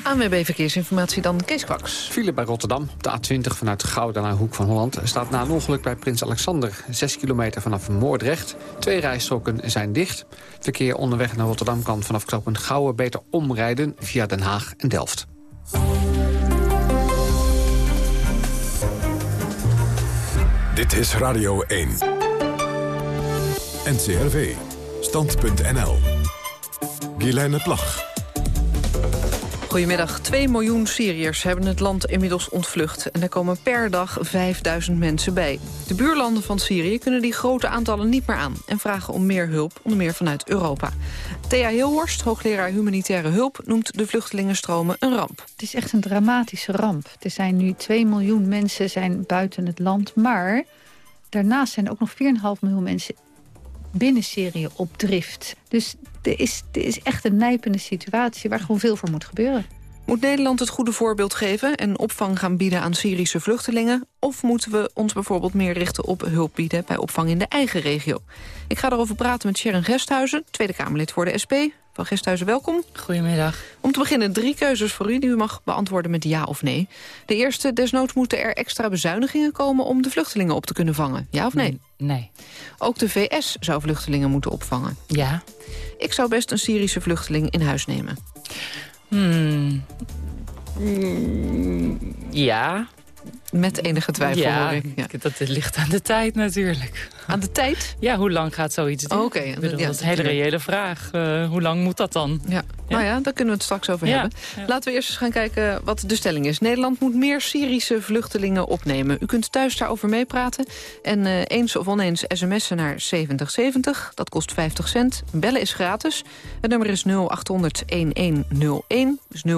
ANWB Verkeersinformatie dan Kees Kwaks. File bij Rotterdam, op de A20 vanuit Gouda naar Hoek van Holland... staat na een ongeluk bij Prins Alexander. 6 kilometer vanaf Moordrecht. Twee rijstroken zijn dicht. verkeer onderweg naar Rotterdam kan vanaf knooppunt Gouwen... beter omrijden via Den Haag en Delft. Dit is Radio 1. NCRV. Stand.nl. Guilaine Plag. Goedemiddag. 2 miljoen Syriërs hebben het land inmiddels ontvlucht. En er komen per dag 5000 mensen bij. De buurlanden van Syrië kunnen die grote aantallen niet meer aan... en vragen om meer hulp, onder meer vanuit Europa. Thea Hilhorst, hoogleraar humanitaire hulp... noemt de vluchtelingenstromen een ramp. Het is echt een dramatische ramp. Er zijn nu 2 miljoen mensen zijn buiten het land, maar... daarnaast zijn er ook nog 4,5 miljoen mensen binnen Syrië op drift. Dus er is, er is echt een nijpende situatie waar gewoon veel voor moet gebeuren. Moet Nederland het goede voorbeeld geven en opvang gaan bieden aan Syrische vluchtelingen? Of moeten we ons bijvoorbeeld meer richten op hulp bieden bij opvang in de eigen regio? Ik ga erover praten met Sharon Gesthuizen, Tweede Kamerlid voor de SP. Van Gesthuizen, welkom. Goedemiddag. Om te beginnen drie keuzes voor u die u mag beantwoorden met ja of nee. De eerste, desnoods moeten er extra bezuinigingen komen om de vluchtelingen op te kunnen vangen. Ja of nee? Nee. Ook de VS zou vluchtelingen moeten opvangen. Ja. Ik zou best een Syrische vluchteling in huis nemen. Hmm. Ja. Met enige twijfel, ja, hoor ik. Ja. dat ligt aan de tijd natuurlijk. Aan de tijd? Ja, hoe lang gaat zoiets duren? Oh, Oké. Ja, dat is een hele reële vraag. Eh, hoe lang moet dat dan? Ja. Nou ja, daar kunnen we het straks over hebben. Laten we eerst eens gaan kijken wat de stelling is. Nederland moet meer Syrische vluchtelingen opnemen. U kunt thuis daarover meepraten. En eh, eens of oneens sms'en naar 7070. Dat kost 50 cent. Bellen is gratis. Het nummer is 0800-1101. Dus 0800-1101.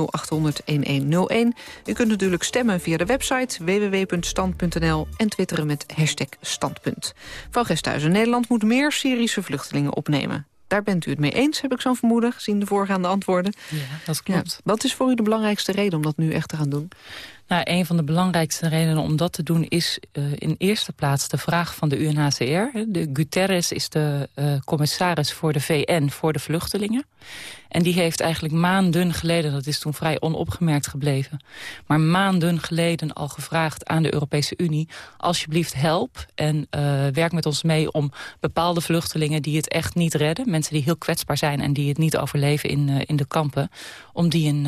U kunt natuurlijk stemmen via de website www.stand.nl... en twitteren met hashtag standpunt. Van Gesthuizen, Nederland moet meer Syrische vluchtelingen opnemen. Daar bent u het mee eens, heb ik zo'n vermoeden, gezien de voorgaande antwoorden. Ja, dat klopt. Ja. Wat is voor u de belangrijkste reden om dat nu echt te gaan doen? Nou, een van de belangrijkste redenen om dat te doen is eh, in eerste plaats de vraag van de UNHCR. De Guterres is de eh, commissaris voor de VN voor de vluchtelingen. En die heeft eigenlijk maanden geleden, dat is toen vrij onopgemerkt gebleven... maar maanden geleden al gevraagd aan de Europese Unie... alsjeblieft help en eh, werk met ons mee om bepaalde vluchtelingen... die het echt niet redden, mensen die heel kwetsbaar zijn... en die het niet overleven in, in de kampen... om die een,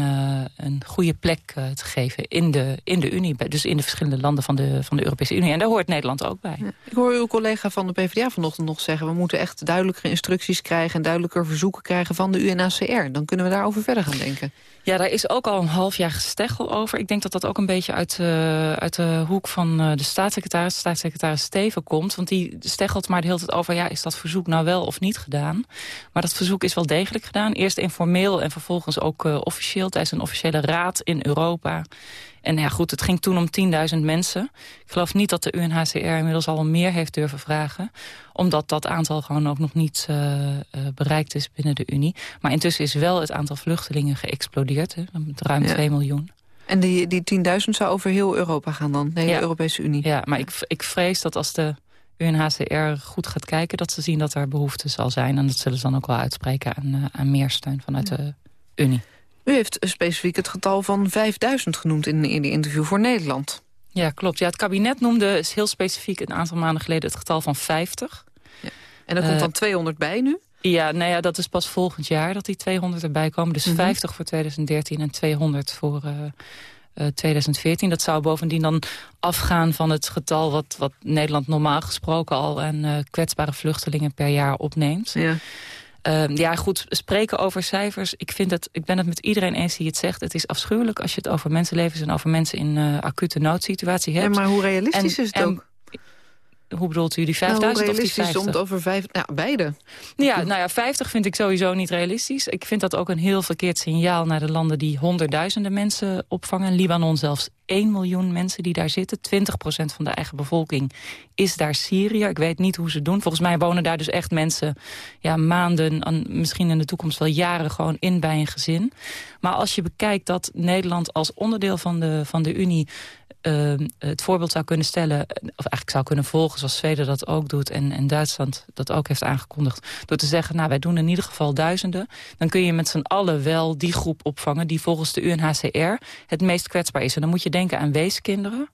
een goede plek te geven in de, in de Unie. Dus in de verschillende landen van de, van de Europese Unie. En daar hoort Nederland ook bij. Ik hoor uw collega van de PvdA vanochtend nog zeggen... we moeten echt duidelijker instructies krijgen... en duidelijker verzoeken krijgen van de UNHCR. Dan kunnen we daarover verder gaan denken. Ja, daar is ook al een half jaar gesteggel over. Ik denk dat dat ook een beetje uit, eh, uit de hoek van eh, de staatssecretaris, staatssecretaris Steven komt. Want die steggelt maar de hele tijd over, ja, is dat verzoek nou wel of niet gedaan? Maar dat verzoek is wel degelijk gedaan. Eerst informeel en vervolgens ook eh, officieel tijdens een officiële raad in Europa. En ja, goed, het ging toen om 10.000 mensen. Ik geloof niet dat de UNHCR inmiddels al meer heeft durven vragen. Omdat dat aantal gewoon ook nog niet eh, eh, bereikt is binnen de Unie. Maar intussen is wel het aantal vluchtelingen geëxplodeerd. Hè, met ruim Ja. 2 miljoen. En die, die 10.000 zou over heel Europa gaan dan, de hele Ja. Europese Unie. Ja, maar ik, ik vrees dat als de UNHCR goed gaat kijken... dat ze zien dat er behoefte zal zijn. En dat zullen ze dan ook wel uitspreken aan, eh, aan meer steun vanuit de Unie. U heeft specifiek het getal van 5000 genoemd in een interview voor Nederland. Ja, klopt. Ja, het kabinet noemde is heel specifiek een aantal maanden geleden het getal van 50. En er komt Eh, dan 200 bij nu? Ja, nou ja, dat is pas volgend jaar dat die 200 erbij komen. Dus Mhm. 50 voor 2013 en 200 voor eh, eh, 2014. Dat zou bovendien dan afgaan van het getal... wat, wat Nederland normaal gesproken al eh, kwetsbare vluchtelingen per jaar opneemt. Ja. Ehm, ja, goed, spreken over cijfers. Ik, vind het, ik ben het met iedereen eens die het zegt. Het is afschuwelijk als je het over mensenlevens... en over mensen in eh, acute noodsituatie hebt. maar hoe realistisch En- is het ook? Hoe bedoelt u, die Nou, 5000 hoe of die realistisch 50? om het over vijf... Ja, beide. Ja, nou ja, 50 vind ik sowieso niet realistisch. Ik vind dat ook een heel verkeerd signaal naar de landen die honderdduizenden mensen opvangen. Libanon zelfs 1 miljoen mensen die daar zitten. 20% van de eigen bevolking is daar Syrië. Ik weet niet hoe ze doen. Volgens mij wonen daar dus echt mensen ja, maanden, en misschien in de toekomst wel jaren gewoon in bij een gezin. Maar als je bekijkt dat Nederland als onderdeel van de, van de Unie eh, het voorbeeld zou kunnen stellen... of eigenlijk zou kunnen volgen zoals Zweden dat ook doet... En, en Duitsland dat ook heeft aangekondigd... door te zeggen, nou, wij doen in ieder geval duizenden... dan kun je met z'n allen wel die groep opvangen... die volgens de UNHCR het meest kwetsbaar is. En dan moet je denken aan weeskinderen...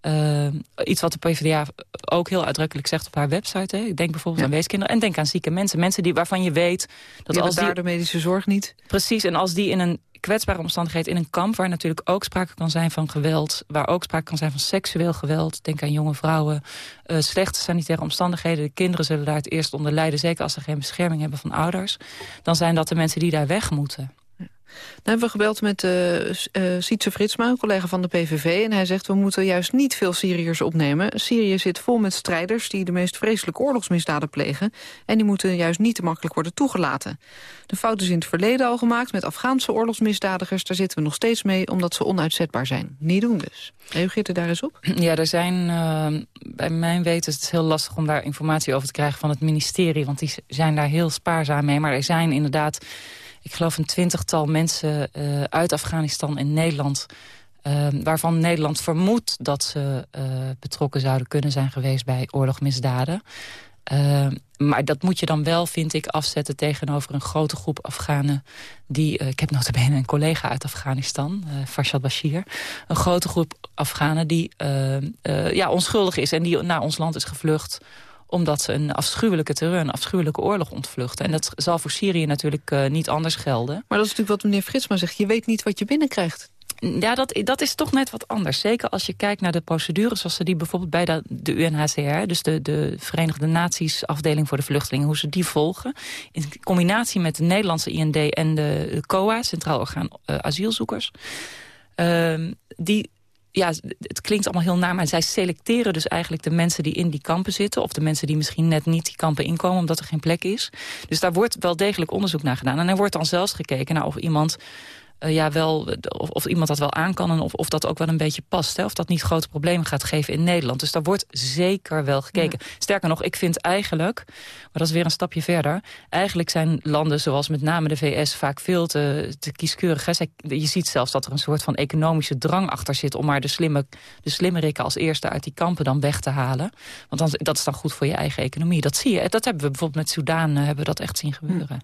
Eh, iets wat de PvdA ook heel uitdrukkelijk zegt op haar website. Hè. Ik denk bijvoorbeeld aan weeskinderen en denk aan zieke mensen. Mensen die, waarvan je weet dat Die als die... daar de medische zorg niet. Precies, en als die in een kwetsbare omstandigheid in een kamp... waar natuurlijk ook sprake kan zijn van geweld... waar ook sprake kan zijn van seksueel geweld... denk aan jonge vrouwen, eh, slechte sanitaire omstandigheden... de kinderen zullen daar het eerst onder lijden... zeker als ze geen bescherming hebben van ouders... dan zijn dat de mensen die daar weg moeten. Dan hebben we gebeld met eh eh, Sietse Fritsma, een collega van de PVV. En hij zegt, we moeten juist niet veel Syriërs opnemen. Syrië zit vol met strijders die de meest vreselijke oorlogsmisdaden plegen. En die moeten juist niet te makkelijk worden toegelaten. De fout is in het verleden al gemaakt met Afghaanse oorlogsmisdadigers. Daar zitten we nog steeds mee, omdat ze onuitzetbaar zijn. Niet doen dus. Reageert u daar eens op? Ja, er zijn, eh, bij mijn weten is het heel lastig om daar informatie over te krijgen van het ministerie. Want die zijn daar heel spaarzaam mee. Maar er zijn inderdaad ik geloof een twintigtal mensen uh, uit Afghanistan in Nederland... Uh, waarvan Nederland vermoedt dat ze uh, betrokken zouden kunnen zijn geweest bij oorlogmisdaden. Uh, maar dat moet je dan wel, vind ik, afzetten tegenover een grote groep Afghanen. Die, ik heb notabene een collega uit Afghanistan, Farshad Bashir. Een grote groep Afghanen die ja, onschuldig is en die naar ons land is gevlucht omdat ze een afschuwelijke terreur, een afschuwelijke oorlog ontvluchten. En dat zal voor Syrië natuurlijk uh, niet anders gelden. Maar dat is natuurlijk wat meneer Fritsma zegt. Je weet niet wat je binnenkrijgt. Ja, dat, dat is toch net wat anders. Zeker als je kijkt naar de procedures zoals ze die bijvoorbeeld bij de, de UNHCR... dus de, de Verenigde Naties afdeling voor de vluchtelingen... hoe ze die volgen, in combinatie met de Nederlandse IND en de COA... Centraal Orgaan uh, Asielzoekers... Uh, die ja, het klinkt allemaal heel naar, maar zij selecteren dus eigenlijk de mensen die in die kampen zitten. Of de mensen die misschien net niet die kampen inkomen omdat er geen plek is. Dus daar wordt wel degelijk onderzoek naar gedaan. En er wordt dan zelfs gekeken naar of iemand uh, ja, wel, of, of, iemand dat wel aan kan en of, of dat ook wel een beetje past. Hè? Of dat niet grote problemen gaat geven in Nederland. Dus daar wordt zeker wel gekeken. Sterker nog, ik vind eigenlijk, maar dat is weer een stapje verder... eigenlijk zijn landen zoals met name de VS vaak veel te, te kieskeurig. Hè? Je ziet zelfs dat er een soort van economische drang achter zit... om maar de, slimme, de slimmerikken als eerste uit die kampen dan weg te halen. Want dan, dat is dan goed voor je eigen economie. Dat zie je. Dat hebben we bijvoorbeeld met Soudaan uh, hebben we dat echt zien gebeuren.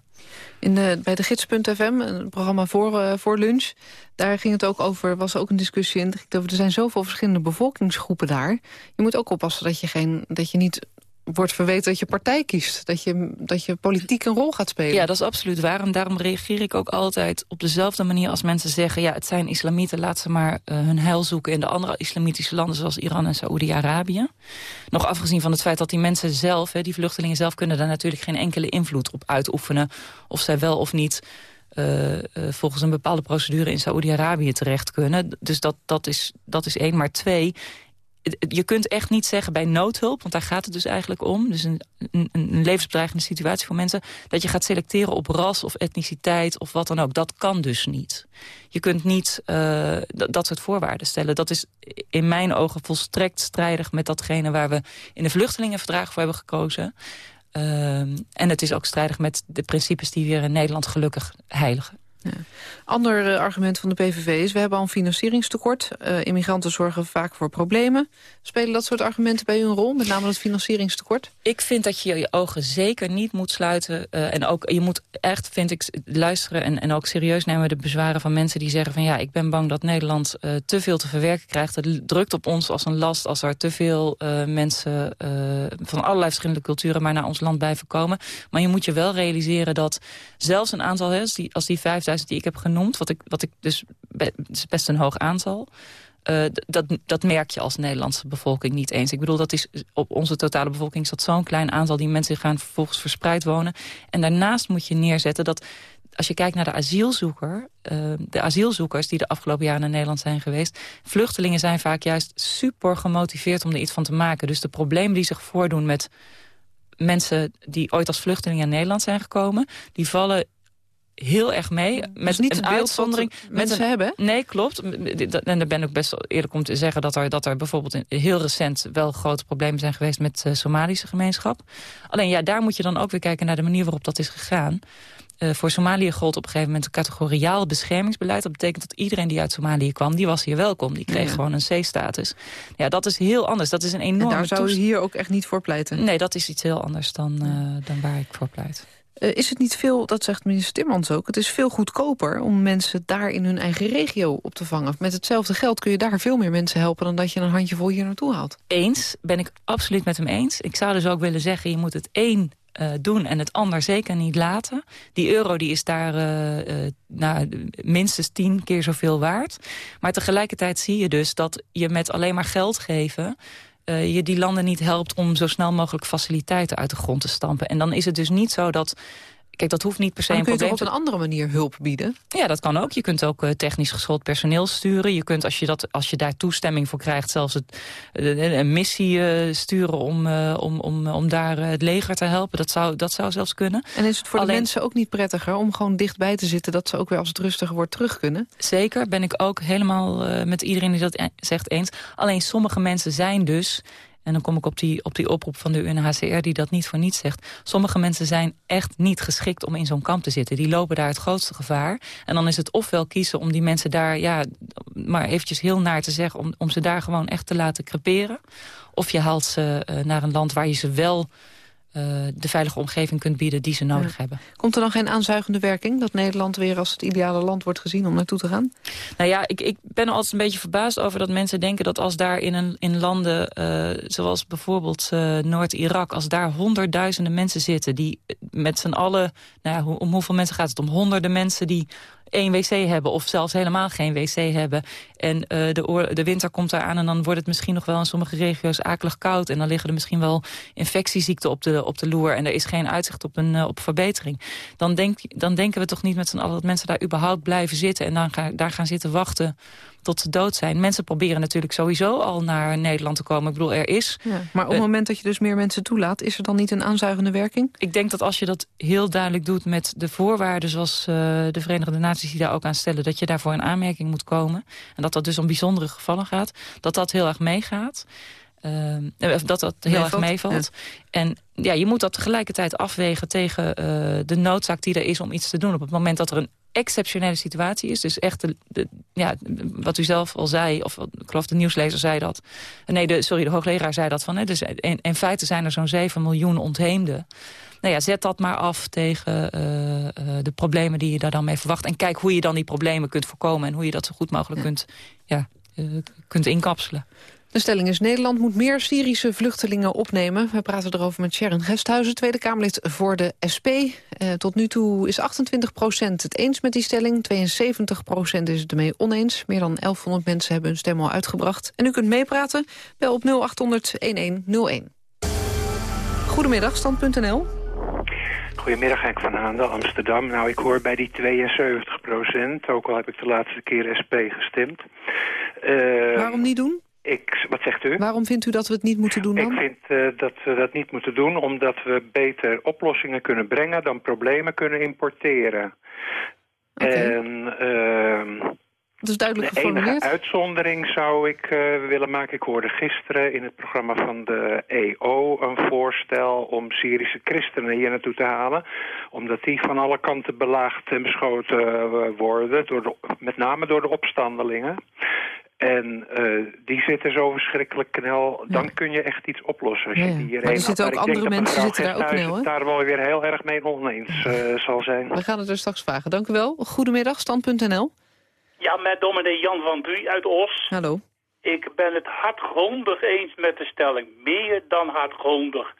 In de, bij de gids.fm, een programma voor, uh, voor lunch... daar ging het ook over, was ook een discussie... en er zijn zoveel verschillende bevolkingsgroepen daar. Je moet ook oppassen dat je, geen, dat je niet wordt verweten dat je partij kiest. Dat je, dat je politiek een rol gaat spelen. Ja, dat is absoluut waar. En daarom reageer ik ook altijd op dezelfde manier als mensen zeggen... ja, het zijn islamieten, laat ze maar uh, hun heil zoeken... in de andere islamitische landen zoals Iran en Saoedi-Arabië. Nog afgezien van het feit dat die mensen zelf... Hè, die vluchtelingen zelf kunnen daar natuurlijk geen enkele invloed op uitoefenen... of zij wel of niet... Uh, uh, volgens een bepaalde procedure in Saoedi-Arabië terecht kunnen. Dus dat, dat, is, dat is één. Maar twee, je kunt echt niet zeggen bij noodhulp, want daar gaat het dus eigenlijk om. Dus een, een, levensbedreigende situatie voor mensen. Dat je gaat selecteren op ras of etniciteit of wat dan ook. Dat kan dus niet. Je kunt niet uh, dat soort voorwaarden stellen. Dat is in mijn ogen volstrekt strijdig met datgene waar we in de vluchtelingenverdrag voor hebben gekozen. Uh, en het is ook strijdig met de principes die we in Nederland gelukkig heiligen. Ja. Ander uh, argument van de PVV is, we hebben al een financieringstekort. Uh, immigranten zorgen vaak voor problemen. Spelen dat soort argumenten bij u een rol, met name het financieringstekort? Ik vind dat je je ogen zeker niet moet sluiten. Uh, en ook, je moet echt, vind ik, luisteren en, en ook serieus nemen de bezwaren van mensen die zeggen van ja, ik ben bang dat Nederland te veel te verwerken krijgt. Het drukt op ons als een last als er te veel mensen van allerlei verschillende culturen maar naar ons land blijven komen. Maar je moet je wel realiseren dat zelfs een aantal, hè, als die, als die 5000 die ik heb genoemd, wat ik, wat ik dus is best een hoog aantal. Uh, dat, dat merk je als Nederlandse bevolking niet eens. Ik bedoel, dat is, op onze totale bevolking zo'n klein aantal... die mensen gaan vervolgens verspreid wonen. En daarnaast moet je neerzetten dat... als je kijkt naar de asielzoeker... Uh, de asielzoekers die de afgelopen jaren naar Nederland zijn geweest... vluchtelingen zijn vaak juist super gemotiveerd om er iets van te maken. Dus de problemen die zich voordoen met mensen die ooit als vluchtelingen in Nederland zijn gekomen... die vallen heel erg mee. met dus niet een uitzondering. Mensen een, hebben? Nee, klopt. En daar ben ik best eerlijk om te zeggen... dat er, dat er bijvoorbeeld heel recent wel grote problemen zijn geweest... met de Somalische gemeenschap. Alleen ja, daar moet je dan ook weer kijken naar de manier waarop dat is gegaan. Uh, voor Somalië gold op een gegeven moment een categoriaal beschermingsbeleid. Dat betekent dat iedereen die uit Somalië kwam, die was hier welkom. Die kreeg gewoon een C-status. Ja, dat is heel anders. Dat is een enorme... En daar zou u hier ook echt niet voor pleiten? Nee, dat is iets heel anders dan, uh, dan waar ik voor pleit. Uh, is het niet veel, dat zegt minister Timmans ook... het is veel goedkoper om mensen daar in hun eigen regio op te vangen. Met hetzelfde geld kun je daar veel meer mensen helpen... dan dat je een handjevol hier naartoe haalt. Eens, ben ik absoluut met hem eens. Ik zou dus ook willen zeggen, je moet het één uh, doen en het ander zeker niet laten. Die euro die is daar uh, nou, minstens tien keer zoveel waard. Maar tegelijkertijd zie je dus dat je met alleen maar geld geven... Uh, je die landen niet helpt om zo snel mogelijk faciliteiten uit de grond te stampen. En dan is het dus niet zo dat Kijk, dat hoeft niet per se een probleem kun je op een andere manier hulp bieden? Ja, dat kan ook. Je kunt ook uh, technisch geschoold personeel sturen. Je kunt, als je, dat, als je daar toestemming voor krijgt... zelfs het, een missie uh, sturen om, om, om, om daar het leger te helpen. Dat zou, dat zou zelfs kunnen. En is het voor Alleen... de mensen ook niet prettiger... om gewoon dichtbij te zitten... dat ze ook weer als het rustiger wordt terug kunnen? Zeker, ben ik ook helemaal met iedereen die dat e-, zegt eens. Alleen sommige mensen zijn dus En dan kom ik op die, op die oproep van de UNHCR die dat niet voor niets zegt. Sommige mensen zijn echt niet geschikt om in zo'n kamp te zitten. Die lopen daar het grootste gevaar. En dan is het ofwel kiezen om die mensen daar, ja, maar eventjes heel naar te zeggen... om, om ze daar gewoon echt te laten creperen. Of je haalt ze uh, naar een land waar je ze wel de veilige omgeving kunt bieden die ze nodig ja. hebben. Komt er dan geen aanzuigende werking? Dat Nederland weer als het ideale land wordt gezien om naartoe te gaan? Nou ja, ik, ik ben er altijd een beetje verbaasd over dat mensen denken dat als daar in, een, in landen uh, zoals bijvoorbeeld uh, Noord-Irak... als daar honderdduizenden mensen zitten die met z'n allen... Nou ja, om hoeveel mensen gaat het? Om honderden mensen die één wc hebben of zelfs helemaal geen wc hebben. En uh, de, de winter komt eraan en dan wordt het misschien nog wel in sommige regio's akelig koud. En dan liggen er misschien wel infectieziekten op de, op de loer en er is geen uitzicht op een uh, op verbetering. Dan, denk, dan denken we toch niet met z'n allen dat mensen daar überhaupt blijven zitten en dan ga, daar gaan zitten wachten tot ze dood zijn. Mensen proberen natuurlijk sowieso al naar Nederland te komen. Ik bedoel, er is... Ja, maar op het moment dat je dus meer mensen toelaat... is er dan niet een aanzuigende werking? Ik denk dat als je dat heel duidelijk doet met de voorwaarden... zoals uh, de Verenigde Naties die daar ook aan stellen... dat je daarvoor in aanmerking moet komen... en dat dat dus om bijzondere gevallen gaat... dat dat heel erg meegaat... Uh, dat dat heel meevalt. erg meevalt. Ja. En ja, je moet dat tegelijkertijd afwegen tegen uh, de noodzaak die er is om iets te doen. Op het moment dat er een exceptionele situatie is. Dus echt, de, de, ja, wat u zelf al zei, of ik geloof de nieuwslezer zei dat. Nee, de, sorry, de hoogleraar zei dat van. Hè, dus in, in feite zijn er zo'n 7 miljoen ontheemden. Nou ja, zet dat maar af tegen uh, uh, de problemen die je daar dan mee verwacht. En kijk hoe je dan die problemen kunt voorkomen... en hoe je dat zo goed mogelijk ja. kunt, ja, uh, kunt inkapselen. De stelling is Nederland moet meer Syrische vluchtelingen opnemen. We praten erover met Sharon Gesthuizen, Tweede Kamerlid voor de SP. Uh, tot nu toe is 28% het eens met die stelling. 72% is het ermee oneens. Meer dan 1100 mensen hebben hun stem al uitgebracht. En u kunt meepraten. Bel op 0800-1101. Goedemiddag, stand.nl. Goedemiddag, Henk van Haandel, Amsterdam. Nou, ik hoor bij die 72% ook al heb ik de laatste keer SP gestemd. Uh, Waarom niet doen? Ik, wat zegt u? Waarom vindt u dat we het niet moeten doen dan? Ik vind uh, dat we dat niet moeten doen omdat we beter oplossingen kunnen brengen dan problemen kunnen importeren. Okay. En uh, is duidelijk de geformuleerd. enige uitzondering zou ik uh, willen maken. Ik hoorde gisteren in het programma van de EO een voorstel om Syrische christenen hier naartoe te halen. Omdat die van alle kanten belaagd en beschoten worden, door de, met name door de opstandelingen. En uh, die zitten zo verschrikkelijk knel. Dan ja. kun je echt iets oplossen. Als je ja, die maar er zitten ook andere mensen zitten daar ook knel, hè? daar wel weer heel erg mee oneens uh, zal zijn. We gaan het er straks vragen. Dank u wel. Goedemiddag, stand.nl. Ja, met dominee Jan van Buy uit Os. Hallo. Ik ben het hardgrondig eens met de stelling. Meer dan hardgrondig.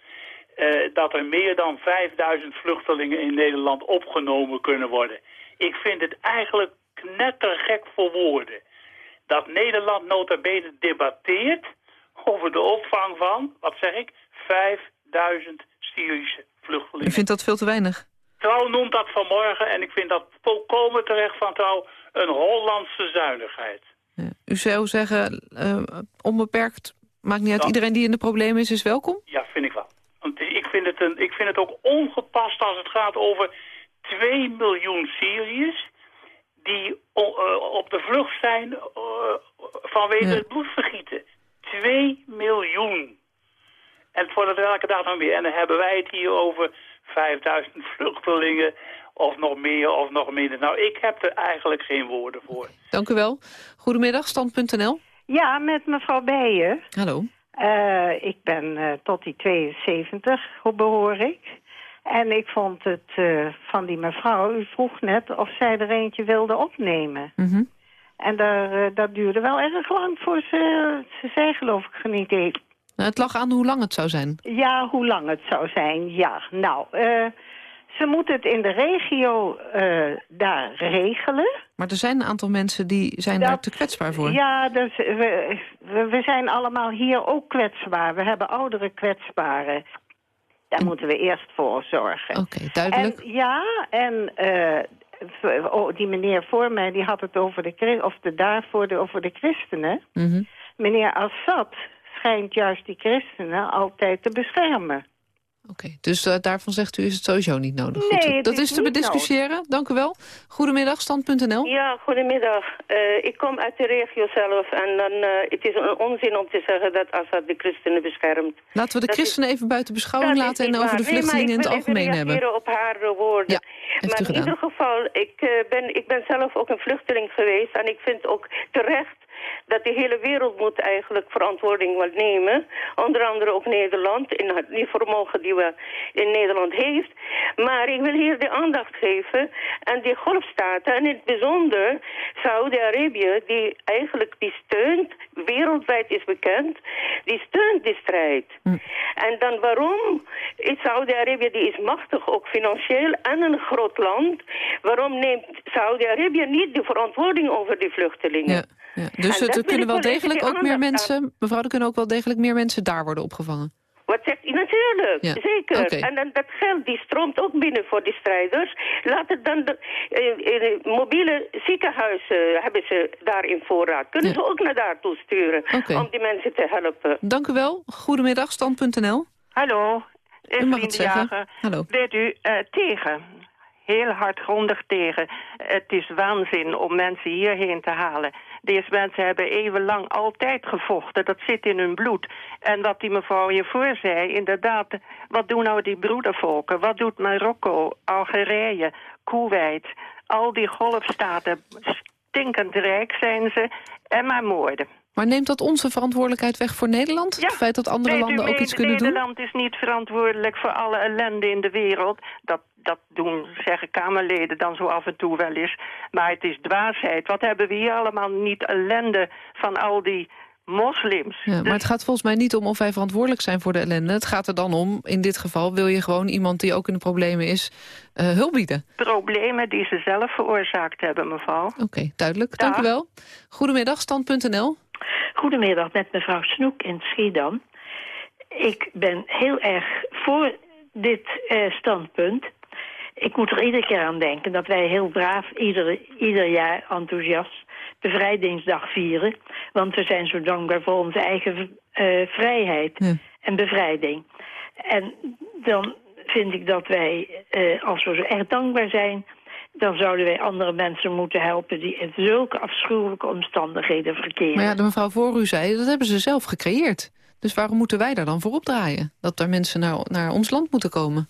Uh, dat er meer dan 5000 vluchtelingen in Nederland opgenomen kunnen worden. Ik vind het eigenlijk knettergek voor woorden dat Nederland nota bene debatteert over de opvang van, wat zeg ik, 5000 Syrische vluchtelingen. U vindt dat veel te weinig? Trouw noemt dat vanmorgen en ik vind dat volkomen terecht van Trouw een Hollandse zuinigheid. Ja. U zou zeggen, uh, onbeperkt, maakt niet uit, iedereen die in de problemen is, is welkom? Ja, vind ik wel. Want ik vind, het een, ik vind het ook ongepast als het gaat over 2 miljoen Syriërs die uh, op de vlucht zijn uh, vanwege ja. het bloedvergieten. 2 miljoen. En voor de welke dag dan weer. En dan hebben wij het hier over 5000 <laughs> vluchtelingen of nog meer of nog minder. Nou, ik heb er eigenlijk geen woorden voor. Dank u wel. Goedemiddag, stand.nl. Ja, met mevrouw Beijer. Hallo. Uh, ik ben uh, tot die 72, hoe behoor ik. En ik vond het uh, van die mevrouw, u vroeg net of zij er eentje wilde opnemen. Mm -hmm. En daar, uh, dat duurde wel erg lang voor ze, ze zei geloof ik niet eens. Nou, het lag aan hoe lang het zou zijn. Ja, hoe lang het zou zijn, ja. Nou, uh, ze moeten het in de regio daar regelen. Maar er zijn een aantal mensen die zijn dat, daar te kwetsbaar voor. Ja, dus we, we, we zijn allemaal hier ook kwetsbaar. We hebben oudere kwetsbaren. Daar moeten we eerst voor zorgen. Oké, okay, duidelijk. En, ja, en uh, oh, die meneer voor mij die had het over de, of de daarvoor de, over de christenen. Mm -hmm. Meneer Assad schijnt juist die christenen altijd te beschermen. Oké, dus eh, daarvan zegt u is het sowieso niet nodig. Goed, Nee, het dat is is te bediscussiëren. Dank u wel. Goedemiddag, stand.nl. Ja, goedemiddag. Eh, ik kom uit de regio zelf en dan, eh, het is een onzin om te zeggen dat Assad de christenen beschermt. Laten we de Dat christenen even buiten beschouwing Dat laten... en over de. Nee, vluchtelingen in het ik algemeen hebben. reageren op haar eh, woorden. Ja, maar in ieder geval, ik, eh, ben, ik ben zelf ook een vluchteling geweest en ik vind ook terecht dat de hele wereld moet eigenlijk verantwoording wel nemen. Onder andere ook Nederland, in het die vermogen die we in Nederland heeft. Maar ik wil hier de aandacht geven aan die golfstaten. En in het bijzonder Saudi-Arabië, die eigenlijk die steunt, wereldwijd is bekend, die steunt die strijd. En dan waarom is Saudi-Arabië, die is machtig, ook financieel, en een groot land. Waarom neemt Saudi-Arabië niet de verantwoording over die vluchtelingen? Ja, ja. Dus Het- dat er wil kunnen wel degelijk ook meer mensen... Mevrouw, er kunnen ook wel degelijk meer mensen daar worden opgevangen. Wat zegt u? Natuurlijk, Ja. zeker. Oké. En dan, dat geld die stroomt ook binnen voor die strijders. Laat het dan de eh, eh, mobiele ziekenhuizen hebben ze daar in voorraad. Kunnen Ja. ze ook naar daartoe sturen om die mensen te helpen. Dank u wel. Goedemiddag, stand.nl. Hallo, U mag het zeggen. Hallo. Weet u, eh, tegen. Heel hardgrondig tegen. Het is waanzin om mensen hierheen te halen. Deze mensen hebben eeuwenlang altijd gevochten. Dat zit in hun bloed. En wat die mevrouw hiervoor zei, inderdaad... wat doen nou die broedervolken? Wat doet Marokko, Algerije, Kuwait? Al die golfstaten, stinkend rijk zijn ze. En maar moorden. Maar neemt dat onze verantwoordelijkheid weg voor Nederland? Het feit dat andere landen ook iets kunnen doen? Nederland is niet verantwoordelijk voor alle ellende in de wereld. Dat, dat doen, zeggen Kamerleden dan zo af en toe wel eens. Maar het is dwaasheid. Wat hebben we hier allemaal niet ellende van al die moslims? Ja, maar het gaat volgens mij niet om of wij verantwoordelijk zijn voor de ellende. Het gaat er dan om, in dit geval wil je gewoon iemand die ook in de problemen is, eh, hulp bieden. Problemen die ze zelf veroorzaakt hebben, mevrouw. Oké, duidelijk. Dank u wel. Goedemiddag, stand.nl. Goedemiddag, met mevrouw Snoek in Schiedam. Ik ben heel erg voor dit eh, standpunt. Ik moet er iedere keer aan denken dat wij heel braaf ieder, ieder jaar enthousiast bevrijdingsdag vieren. Want we zijn zo dankbaar voor onze eigen eh, vrijheid en bevrijding. En dan vind ik dat wij, eh, als we zo echt dankbaar zijn... dan zouden wij andere mensen moeten helpen... die in zulke afschuwelijke omstandigheden verkeren. Maar ja, de mevrouw voor u zei, dat hebben ze zelf gecreëerd. Dus waarom moeten wij daar dan voor opdraaien? Dat er mensen naar, naar ons land moeten komen?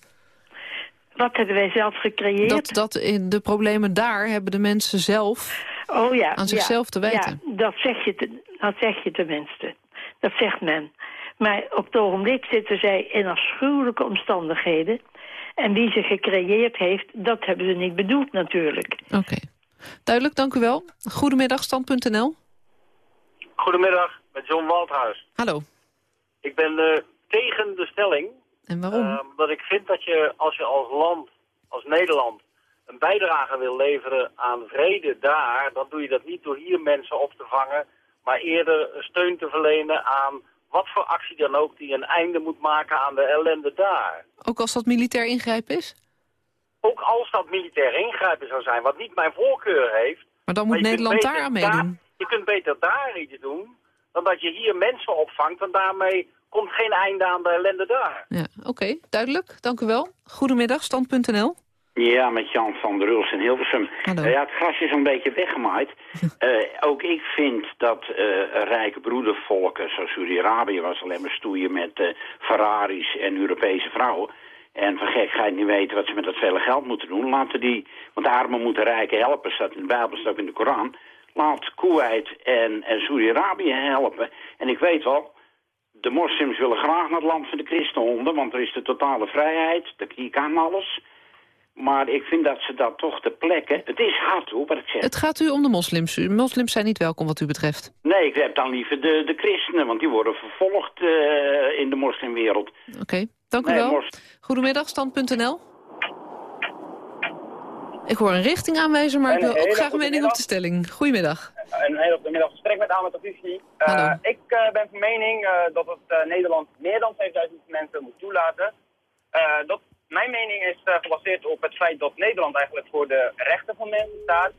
Wat hebben wij zelf gecreëerd? Dat, dat in de problemen daar hebben de mensen zelf oh, ja, aan zichzelf ja, te wijten. Ja, dat zeg, je te- dat zeg je tenminste. Dat zegt men. Maar op het ogenblik zitten zij in afschuwelijke omstandigheden. En wie ze gecreëerd heeft, dat hebben ze niet bedoeld natuurlijk. Oké. Duidelijk, dank u wel. Goedemiddag, stand.nl. Goedemiddag, met John Waldhuis. Hallo. Ik ben eh, tegen de stelling. En waarom? eh, omdat ik vind dat je, als je als land, als Nederland, een bijdrage wil leveren aan vrede daar, dan doe je dat niet door hier mensen op te vangen, maar eerder steun te verlenen aan wat voor actie dan ook die een einde moet maken aan de ellende daar. Ook als dat militair ingrijpen is? Ook als dat militair ingrijpen zou zijn, wat niet mijn voorkeur heeft. Maar dan moet Nederland daar aan meedoen. je kunt beter daar iets doen, dan dat je hier mensen opvangt, want daarmee komt geen einde aan de ellende daar. Ja, oké, duidelijk. Dank u wel. Goedemiddag, stand.nl. Ja, met Jan van der Uls in Hilversum. Hallo. Eh, ja, het gras is een beetje weggemaaid. <laughs> Eh, ook ik vind dat eh, rijke broedervolken, zoals Saudi-Arabië was alleen maar stoeien met eh, Ferraris en Europese vrouwen. En van gekheid niet weten wat ze met dat vele geld moeten doen. Laten die, want de armen moeten rijken helpen, staat in de Bijbel, staat ook in de Koran. Laat Kuwait en, en Saudi-Arabië helpen. En ik weet wel, de moslims willen graag naar het land van de christenhonden, want er is de totale vrijheid, de, hier kan alles. Maar ik vind dat ze dat toch de plekken... Het is hard hoor, wat ik zeg. Het gaat u om de moslims. U- Moslims zijn niet welkom wat u betreft. Nee, ik heb dan liever de, de christenen, want die worden vervolgd eh, in de moslimwereld. Oké, dank u Nee, wel. mos- Goedemiddag, stand.nl. Ik hoor een richting aanwijzen, maar ik wil ook graag een mening op de stelling. Goedemiddag. Een hele goede gesprek met Ahmed Afifi. Uh, ik eh, ben van mening eh, dat het eh, Nederland meer dan 5000 mensen moet toelaten. Eh, dat, mijn mening is eh, gebaseerd op het feit dat Nederland eigenlijk voor de rechten van mensen staat.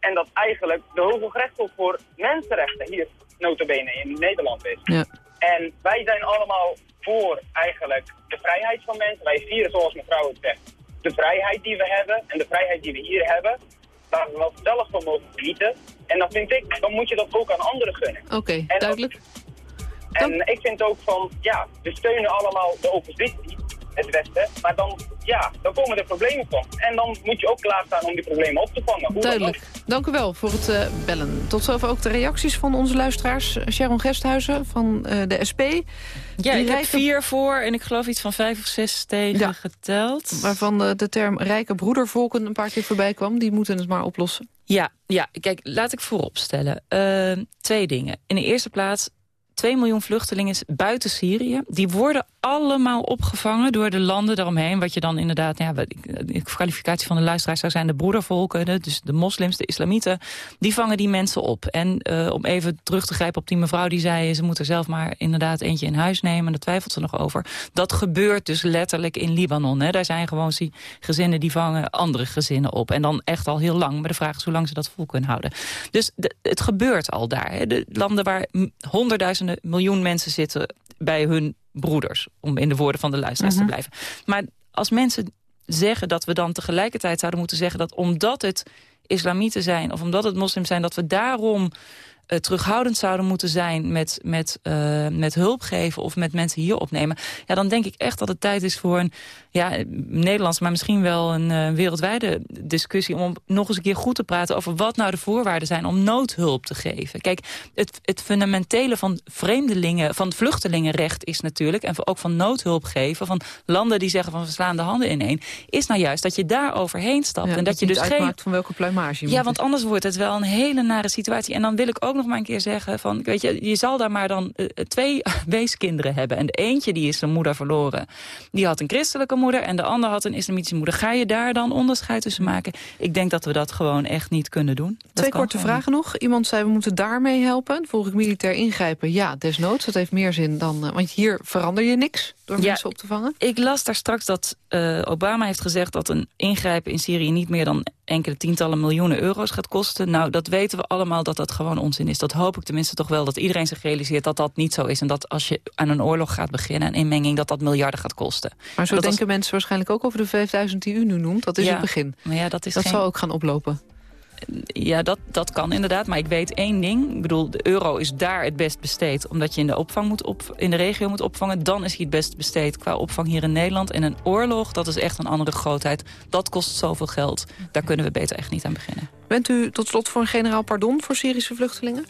En dat eigenlijk de Hoge Rechtshof voor mensenrechten hier notabene in Nederland is. Ja. En wij zijn allemaal voor eigenlijk de vrijheid van mensen. Wij vieren, zoals mevrouw het zegt, de vrijheid die we hebben en de vrijheid die we hier hebben. Waar we wel zelf van mogen genieten. En dan vind ik, dan moet je dat ook aan anderen gunnen. Oké, duidelijk. En ik vind ook van, ja, we steunen allemaal de oppositie, het Westen. Maar dan, ja, dan komen er problemen van. En dan moet je ook klaarstaan om die problemen op te vangen. Duidelijk. Dank u wel voor het eh, bellen. Tot zover ook de reacties van onze luisteraars. Sharon Gesthuizen van eh, de SP. Ja, Die ik heb vier voor en ik geloof iets van vijf of zes tegen geteld. Waarvan de, de term rijke broedervolken een paar keer voorbij kwam. Die moeten het maar oplossen. Ja, ja, kijk, laat ik vooropstellen. Eh, twee dingen. In de eerste plaats, 2 miljoen vluchtelingen buiten Syrië. Die worden allemaal opgevangen door de landen daaromheen. Wat je dan inderdaad, ja, de kwalificatie van de luisteraar zou zijn... de broedervolken, de, dus de moslims, de islamieten... die vangen die mensen op. En eh, om even terug te grijpen op die mevrouw die zei... ze moet er zelf maar inderdaad eentje in huis nemen. Daar twijfelt ze nog over. Dat gebeurt dus letterlijk in Libanon. Hè. Daar zijn gewoon gezinnen die vangen andere gezinnen op. En dan echt al heel lang. Maar de vraag is hoe lang ze dat vol kunnen houden. Dus het gebeurt al daar. Hè. De landen waar m- miljoen mensen zitten bij hun broeders. Om in de woorden van de luisteraars Mhm. te blijven. Maar als mensen zeggen dat we dan tegelijkertijd zouden moeten zeggen... dat omdat het islamieten zijn of omdat het moslims zijn... dat we daarom eh, terughoudend zouden moeten zijn met, met, eh, met hulp geven... of met mensen hier opnemen. Ja, dan denk ik echt dat het tijd is voor een ja, Nederlands... maar misschien wel een eh, wereldwijde discussie... om nog eens een keer goed te praten over wat nou de voorwaarden zijn... om noodhulp te geven. Kijk, het, het fundamentele van vreemdelingen, van vluchtelingenrecht is natuurlijk... en ook van noodhulp geven, van landen die zeggen van we slaan de handen ineen... is nou juist dat je daar overheen stapt. Ja, en dat je dus geen van welke pluimage ja, want anders wordt het wel een hele nare situatie. En dan wil ik ook nog maar een keer zeggen... Van, weet je, je zal daar maar dan eh, twee <laughs> weeskinderen hebben. En de eentje die is zijn moeder verloren. Die had een christelijke moeder en de ander had een islamitische moeder. Ga je daar dan onderscheid tussen maken? Ik denk dat we dat gewoon echt niet kunnen doen. Dat Twee korte gewoon vragen nog. Iemand zei, we moeten daarmee helpen. Volg ik militair ingrijpen? Ja, desnoods. Dat heeft meer zin dan... eh, want hier verander je niks door Ja, mensen op te vangen. Ik las daar straks dat eh, Obama heeft gezegd dat een ingrijpen in Syrië niet meer dan enkele tientallen miljoenen euro's gaat kosten. Nou, dat weten we allemaal dat dat gewoon onzin is. Dat hoop ik tenminste toch wel, dat iedereen zich realiseert dat dat niet zo is. En dat als je aan een oorlog gaat beginnen, een inmenging, dat dat miljarden gaat kosten. Maar zo denken mensen waarschijnlijk ook over de 5000 die u nu noemt. Dat is Ja, het begin. Maar ja, dat is dat geen- zal ook gaan oplopen. Ja, dat, dat kan inderdaad. Maar ik weet één ding. Ik bedoel, de euro is daar het best besteed. Omdat je in de, opvang moet op, in de regio moet opvangen. Dan is hij het best besteed qua opvang hier in Nederland. En een oorlog, dat is echt een andere grootheid. Dat kost zoveel geld. Daar kunnen we beter echt niet aan beginnen. Bent u tot slot voor een generaal pardon voor Syrische vluchtelingen?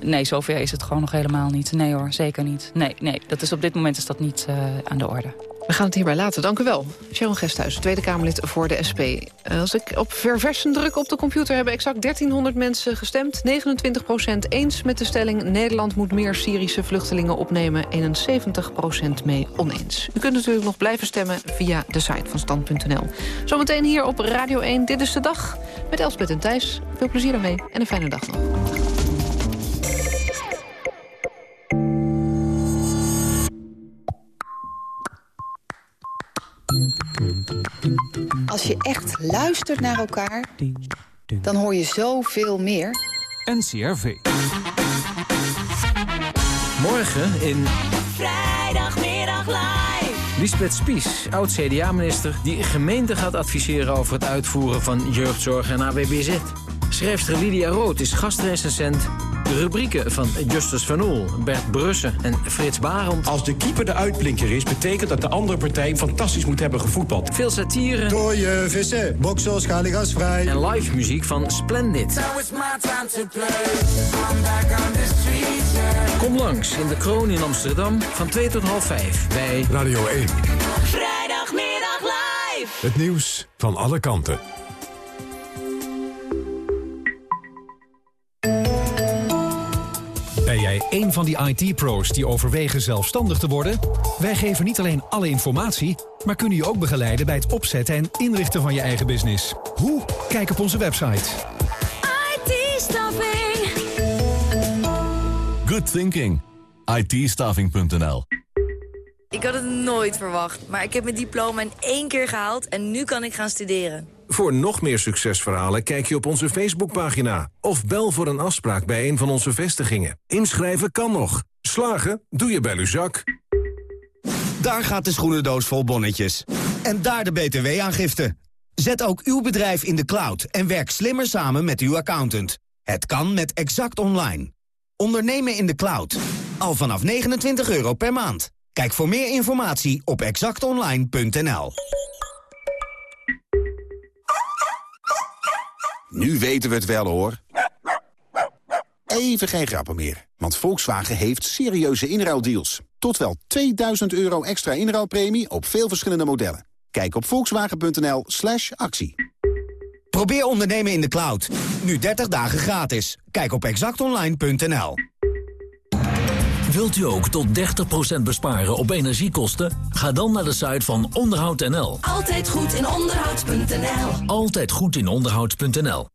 Nee, zover is het gewoon nog helemaal niet. Nee hoor, zeker niet. Nee, nee dat is op dit moment is dat niet eh, aan de orde. We gaan het hierbij laten. Dank u wel. Sharon Gesthuis, Tweede Kamerlid voor de SP. Eh, Als ik op verversen druk op de computer hebben exact 1300 mensen gestemd. 29% eens met de stelling... Nederland moet meer Syrische vluchtelingen opnemen. 71% mee oneens. U kunt natuurlijk nog blijven stemmen via de site van stand.nl. Zometeen hier op Radio 1. Dit is de dag met Elspet en Thijs. Veel plezier daarmee en een fijne dag nog. Als je echt luistert naar elkaar, dan hoor je zoveel meer. NCRV. Morgen in Vrijdagmiddag live. Lisbeth Spies, oud-CDA-minister... die gemeenten gaat adviseren over het uitvoeren van jeugdzorg en AWBZ. Schrijfster Lydia Rood is gastrecensent. De rubrieken van Justus van Oel, Bert Brussen en Frits Barend. Als de keeper de uitblinker is, betekent dat de andere partij fantastisch moet hebben gevoetbald. Veel satire. Dooie vissen, boksels, gasvrij. En live muziek van Splendid. Kom langs in de Kroon in Amsterdam van 2 tot half 5 bij Radio 1. Vrijdagmiddag live. Het nieuws van alle kanten. Een van die IT-pro's die overwegen zelfstandig te worden? Wij geven niet alleen alle informatie, maar kunnen je ook begeleiden bij het opzetten en inrichten van je eigen business. Hoe? Kijk op onze website. IT-staffing. Good thinking. itstaffing.nl Ik had het nooit verwacht, maar ik heb mijn diploma in één keer gehaald en nu kan ik gaan studeren. Voor nog meer succesverhalen kijk je op onze Facebookpagina. Of bel voor een afspraak bij een van onze vestigingen. Inschrijven kan nog. Slagen? Doe je bij Luzak. Daar gaat de schoenendoos vol bonnetjes. En daar de btw-aangifte. Zet ook uw bedrijf in de cloud en werk slimmer samen met uw accountant. Het kan met Exact Online. Ondernemen in de cloud. Al vanaf 29 euro per maand. Kijk voor meer informatie op exactonline.nl. Nu weten we het wel hoor. Even geen grappen meer, want Volkswagen heeft serieuze inruildeals. Tot wel 2000 euro extra inruilpremie op veel verschillende modellen. Kijk op volkswagen.nl slash actie. Probeer ondernemen in de cloud. Nu 30 dagen gratis. Kijk op exactonline.nl. Wilt u ook tot 30% besparen op energiekosten? Ga dan naar de site van onderhoud.nl. Altijd goed in onderhoud.nl. Altijd goed in onderhoud.nl.